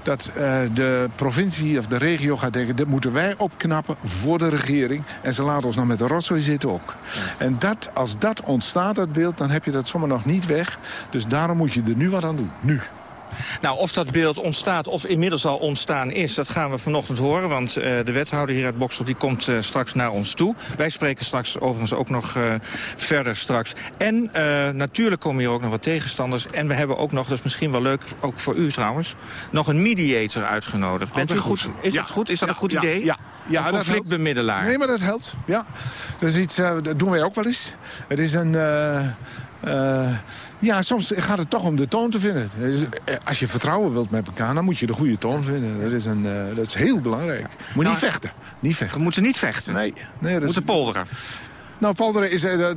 dat eh, de provincie of de regio gaat denken... dit moeten wij opknappen voor de regering. En ze laten ons nog met de rotzooi zitten ook. En dat, als dat ontstaat, dat beeld, dan heb je dat zomaar nog niet weg. Dus daarom moet je er nu wat aan doen. Nu. Nou, of dat beeld ontstaat of inmiddels al ontstaan is... dat gaan we vanochtend horen, want eh, de wethouder hier uit Boksel... die komt eh, straks naar ons toe. Wij spreken straks overigens ook nog eh, verder straks. En natuurlijk komen hier ook nog wat tegenstanders. En we hebben ook nog, dat is misschien wel leuk, ook voor u trouwens... nog een mediator uitgenodigd. Bent u Altijd goed? Is Ja. dat goed? Is dat Ja, een goed idee? ja. Ja, een conflictbemiddelaar. Nee, maar dat helpt. Ja. Dat is iets, dat doen wij ook wel eens. Het is een... ja, soms gaat het toch om de toon te vinden. Is, eh, Als je vertrouwen wilt met elkaar, dan moet je de goede toon vinden. Dat is, een, eh, dat is heel belangrijk. Moet Nou, niet vechten. Niet vechten. We moeten niet vechten. Nee. nee dat moeten is, polderen. nou, polderen is... eh,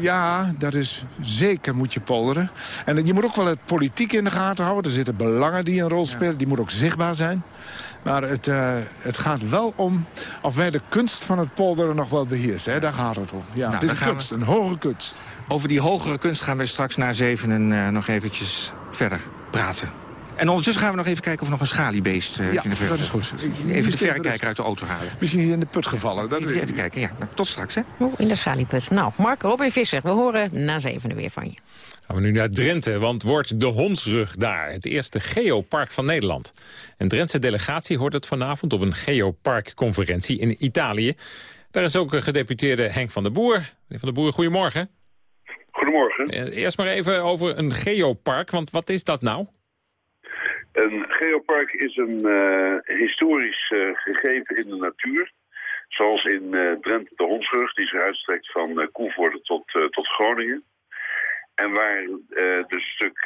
ja, dat is zeker moet je polderen. En je moet ook wel het politiek in de gaten houden. Er zitten belangen die een rol spelen. Die moeten ook zichtbaar zijn. Maar het, eh, het gaat wel om of wij de kunst van het polderen nog wel beheersen. Hè? Daar gaat het om. Ja, Nou, dit is we- kunst, een hoge kunst. Over die hogere kunst gaan we straks na zevenen eh, nog eventjes verder praten. En ondertussen gaan we nog even kijken of er nog een schaliebeest eh, Ja, in de verte dat is goed. Even de even verrekijker uit de auto halen. Misschien in de put gevallen. Dat Even niet. kijken, ja. Tot straks, hè. Oh, in de schalieput. Nou, Mark, Robin Visser, we horen na zevende weer van je. Gaan we nu naar Drenthe, want wordt de Hondsrug daar het eerste geopark van Nederland. Een Drentse delegatie hoort het vanavond op een geoparkconferentie in Italië. Daar is ook een gedeputeerde Henk van der Boer. Meneer van der Boer, goedemorgen. Goedemorgen. Eh, Eerst maar even over een geopark, want wat is dat nou? Een geopark is een eh, historisch eh, gegeven in de natuur. Zoals in eh, Drenthe de Hondsrug, die zich uitstrekt van Koevoorde tot, tot Groningen. En waar dus een stuk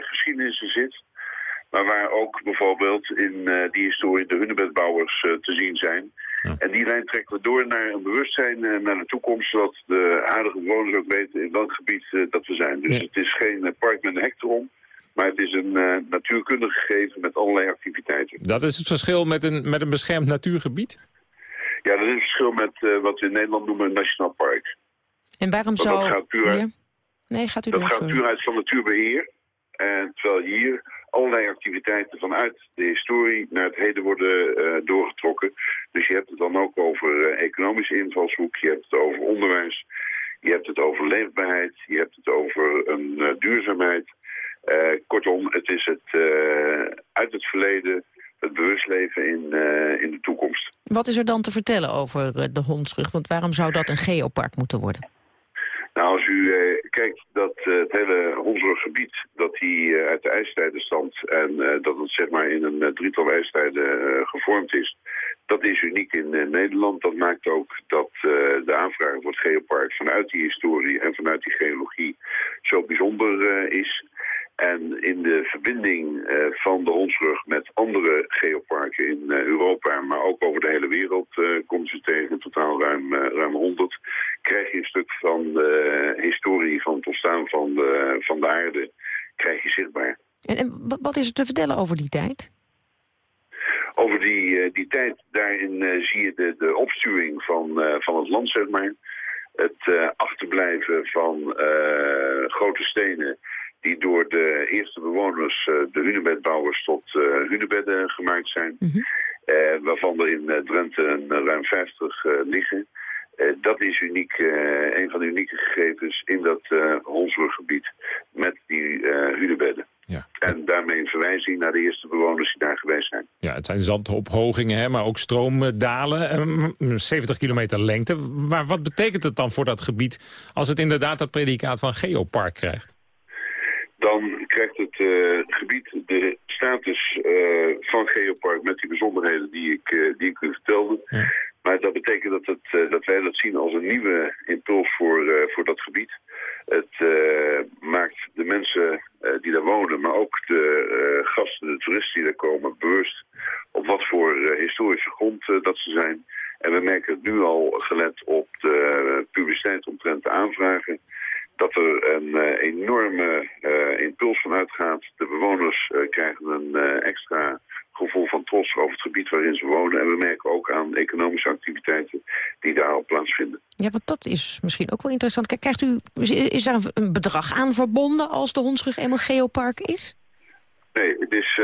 geschiedenis in zit. Maar waar ook bijvoorbeeld in die historie de Hunebedbouwers eh, te zien zijn. En die lijn trekken we door naar een bewustzijn naar de toekomst. Zodat de huidige bewoners ook weten in welk gebied dat we zijn. Dus het is geen park met een hek erom. Maar het is een eh, natuurkundig gegeven met allerlei activiteiten. Dat is het verschil met een, met een beschermd natuurgebied? Ja, dat is het verschil met eh, wat we in Nederland noemen een nationaal park. En waarom zou... dat gaat puur uit- Ja? Nee, gaat u Dat door, gaat puur uit van natuurbeheer. En terwijl hier allerlei activiteiten vanuit de historie naar het heden worden eh, doorgetrokken. Dus je hebt het dan ook over eh, economische invalshoek, je hebt het over onderwijs, je hebt het over leefbaarheid, je hebt het over een eh, duurzaamheid. Eh, kortom, het is het eh, uit het verleden, het bewust leven in, eh, in de toekomst. Wat is er dan te vertellen over de hondsrug? Want waarom zou dat een geopark moeten worden? Nou, als u kijkt dat het hele Hondsruggebied, dat die uit de ijstijden stamt en dat het zeg maar in een drietal ijstijden gevormd is, dat is uniek in Nederland. Dat maakt ook dat de aanvraag voor het geopark vanuit die historie en vanuit die geologie zo bijzonder is. En in de verbinding eh, van de Hondsrug met andere geoparken in eh, Europa, maar ook over de hele wereld, eh komt ze tegen, in totaal ruim, ruim 100, krijg je een stuk van de historie van het ontstaan van de, van de aarde, krijg je zichtbaar. En, en wat- is er te vertellen over die tijd? Over die, die tijd, daarin zie je de, de opstuwing van, van het land, zeg maar. Het achterblijven van grote stenen die door de eerste bewoners, eh, de hunebedbouwers, tot eh hunebedden gemaakt zijn. Eh, waarvan er in Drenthe een, ruim 50 eh, liggen. Dat is uniek, een van de unieke gegevens in dat eh Hondsruggebied met die hunebedden. Ja. En daarmee een verwijzing naar de eerste bewoners die daar geweest zijn. Ja, het zijn zandophogingen, hè, maar ook stroomdalen. ehm, 70 kilometer lengte. Maar wat betekent het dan voor dat gebied... als het inderdaad dat predicaat van geopark krijgt? Dan krijgt het eh, gebied de status eh, van geopark met die bijzonderheden die ik, eh, die ik u vertelde. Maar dat betekent dat, het, dat wij dat zien als een nieuwe impuls voor, voor dat gebied. Het maakt de mensen die daar wonen, maar ook de gasten, de toeristen die daar komen, bewust op wat voor historische grond dat ze zijn. En we merken het nu al, gelet op de publiciteit omtrent de aanvragen, dat er een eh, enorme eh, impuls van uitgaat. De bewoners eh, krijgen een extra gevoel van trots over het gebied waarin ze wonen. En we merken ook aan economische activiteiten die daar al plaatsvinden. Ja, want dat is misschien ook wel interessant. Kijk, krijgt u, is daar een- bedrag aan verbonden als de Hondsrug eenmaal geopark is? Nee, het is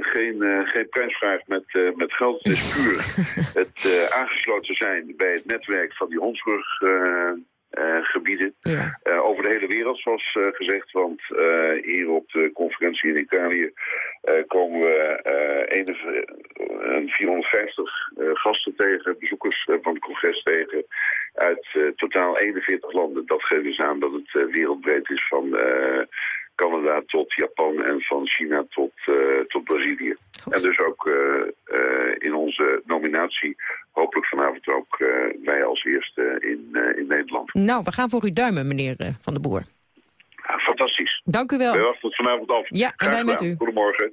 geen, geen prijsvraag met, met geld. Het is puur (laughs) het aangesloten zijn bij het netwerk van die hondsruggebieden. Gebieden Eh, over de hele wereld, zoals eh, gezegd. Want eh, hier op de conferentie in Italië eh, komen we eh, een 450 eh, gasten tegen, bezoekers eh, van het congres tegen, uit eh, totaal 41 landen. Dat geeft dus aan dat het eh, wereldbreed is van eh, Canada tot Japan en van China tot, eh, tot Brazilië. En dus ook eh, eh, in onze nominatie, hopelijk vanavond ook eh, wij als eerste in, eh, in Nederland. Nou, we gaan voor u duimen, meneer Van der Boer. Ja, fantastisch. Dank u wel. Wij wachten het vanavond af. Ja, en wij met u. Goedemorgen.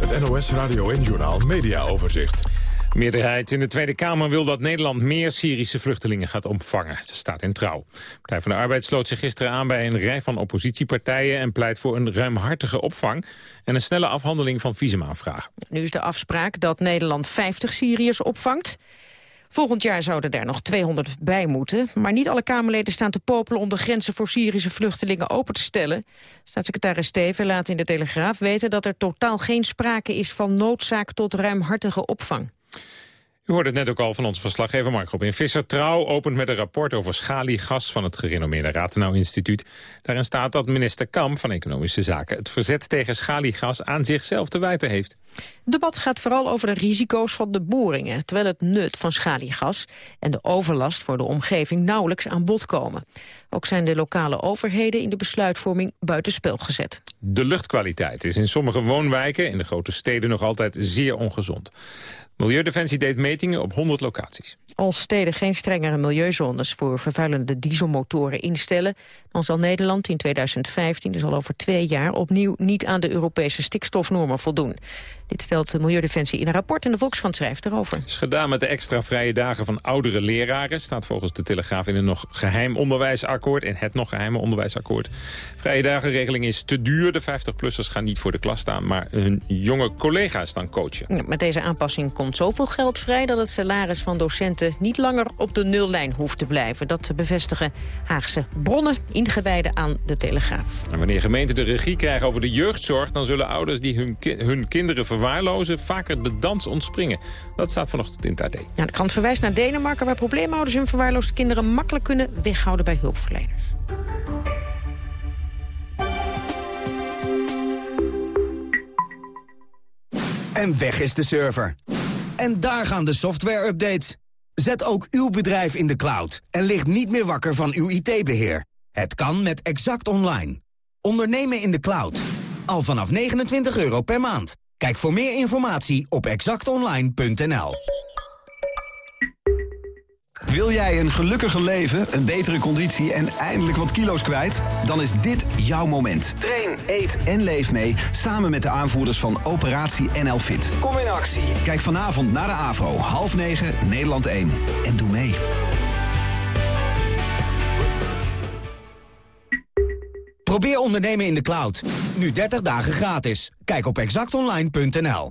Het NOS Radio en Journaal Media Overzicht. Meerderheid in de Tweede Kamer wil dat Nederland meer Syrische vluchtelingen gaat opvangen. Dat staat in trouw. Partij van de Arbeid sloot zich gisteren aan bij een rij van oppositiepartijen... en pleit voor een ruimhartige opvang en een snelle afhandeling van visumaanvragen. Nu is de afspraak dat Nederland 50 Syriërs opvangt. Volgend jaar zouden er nog 200 bij moeten. Maar niet alle Kamerleden staan te popelen om de grenzen voor Syrische vluchtelingen open te stellen. Staatssecretaris Steven laat in de Telegraaf weten dat er totaal geen sprake is van noodzaak tot ruimhartige opvang. U hoorde het net ook al van onze verslaggever Mark Robin Visser. Trouw opent met een rapport over schaliegas van het gerenommeerde Rathenau Instituut. Daarin staat dat minister Kamp van Economische Zaken... het verzet tegen schaliegas aan zichzelf te wijten heeft. Het debat gaat vooral over de risico's van de boringen... terwijl het nut van schaliegas en de overlast voor de omgeving nauwelijks aan bod komen. Ook zijn de lokale overheden in de besluitvorming buitenspel gezet. De luchtkwaliteit is in sommige woonwijken in de grote steden nog altijd zeer ongezond. Milieudefensie deed metingen op 100 locaties. Als steden geen strengere milieuzones voor vervuilende dieselmotoren instellen... dan zal Nederland in 2015, dus al over twee jaar... opnieuw niet aan de Europese stikstofnormen voldoen. Dit stelt de Milieudefensie in een rapport en de Volkskrant schrijft erover. is gedaan met de extra vrije dagen van oudere leraren. Staat volgens de Telegraaf in een nog geheim onderwijsakkoord. In het nog geheime onderwijsakkoord. Vrije dagenregeling is te duur. De 50-plussers gaan niet voor de klas staan, maar hun jonge collega's dan coachen. Ja, Met deze aanpassing komt zoveel geld vrij... dat het salaris van docenten niet langer op de nullijn hoeft te blijven. Dat bevestigen Haagse bronnen, ingewijden aan de Telegraaf. En wanneer gemeenten de regie krijgen over de jeugdzorg... dan zullen ouders die hun, ki- hun kinderen verwaarlozen... vaker de dans ontspringen. Dat staat vanochtend in het AD. Ja, de krant verwijst naar Denemarken... waar probleemouders hun verwaarloosde kinderen makkelijk kunnen weghouden bij hulpverleners. En weg is de server. En daar gaan de software-updates. Zet ook uw bedrijf in de cloud en ligt niet meer wakker van uw IT-beheer. Het kan met Exact Online. Ondernemen in de cloud. Al vanaf 29 euro per maand. Kijk voor meer informatie op exactonline.nl. Wil jij een gelukkiger leven, een betere conditie en eindelijk wat kilo's kwijt? Dan is dit jouw moment. Train, eet en leef mee samen met de aanvoerders van Operatie NL Fit. Kom in actie. Kijk vanavond naar de AVRO, half negen, Nederland 1. En doe mee. Probeer ondernemen in de cloud. Nu 30 dagen gratis. Kijk op exactonline.nl.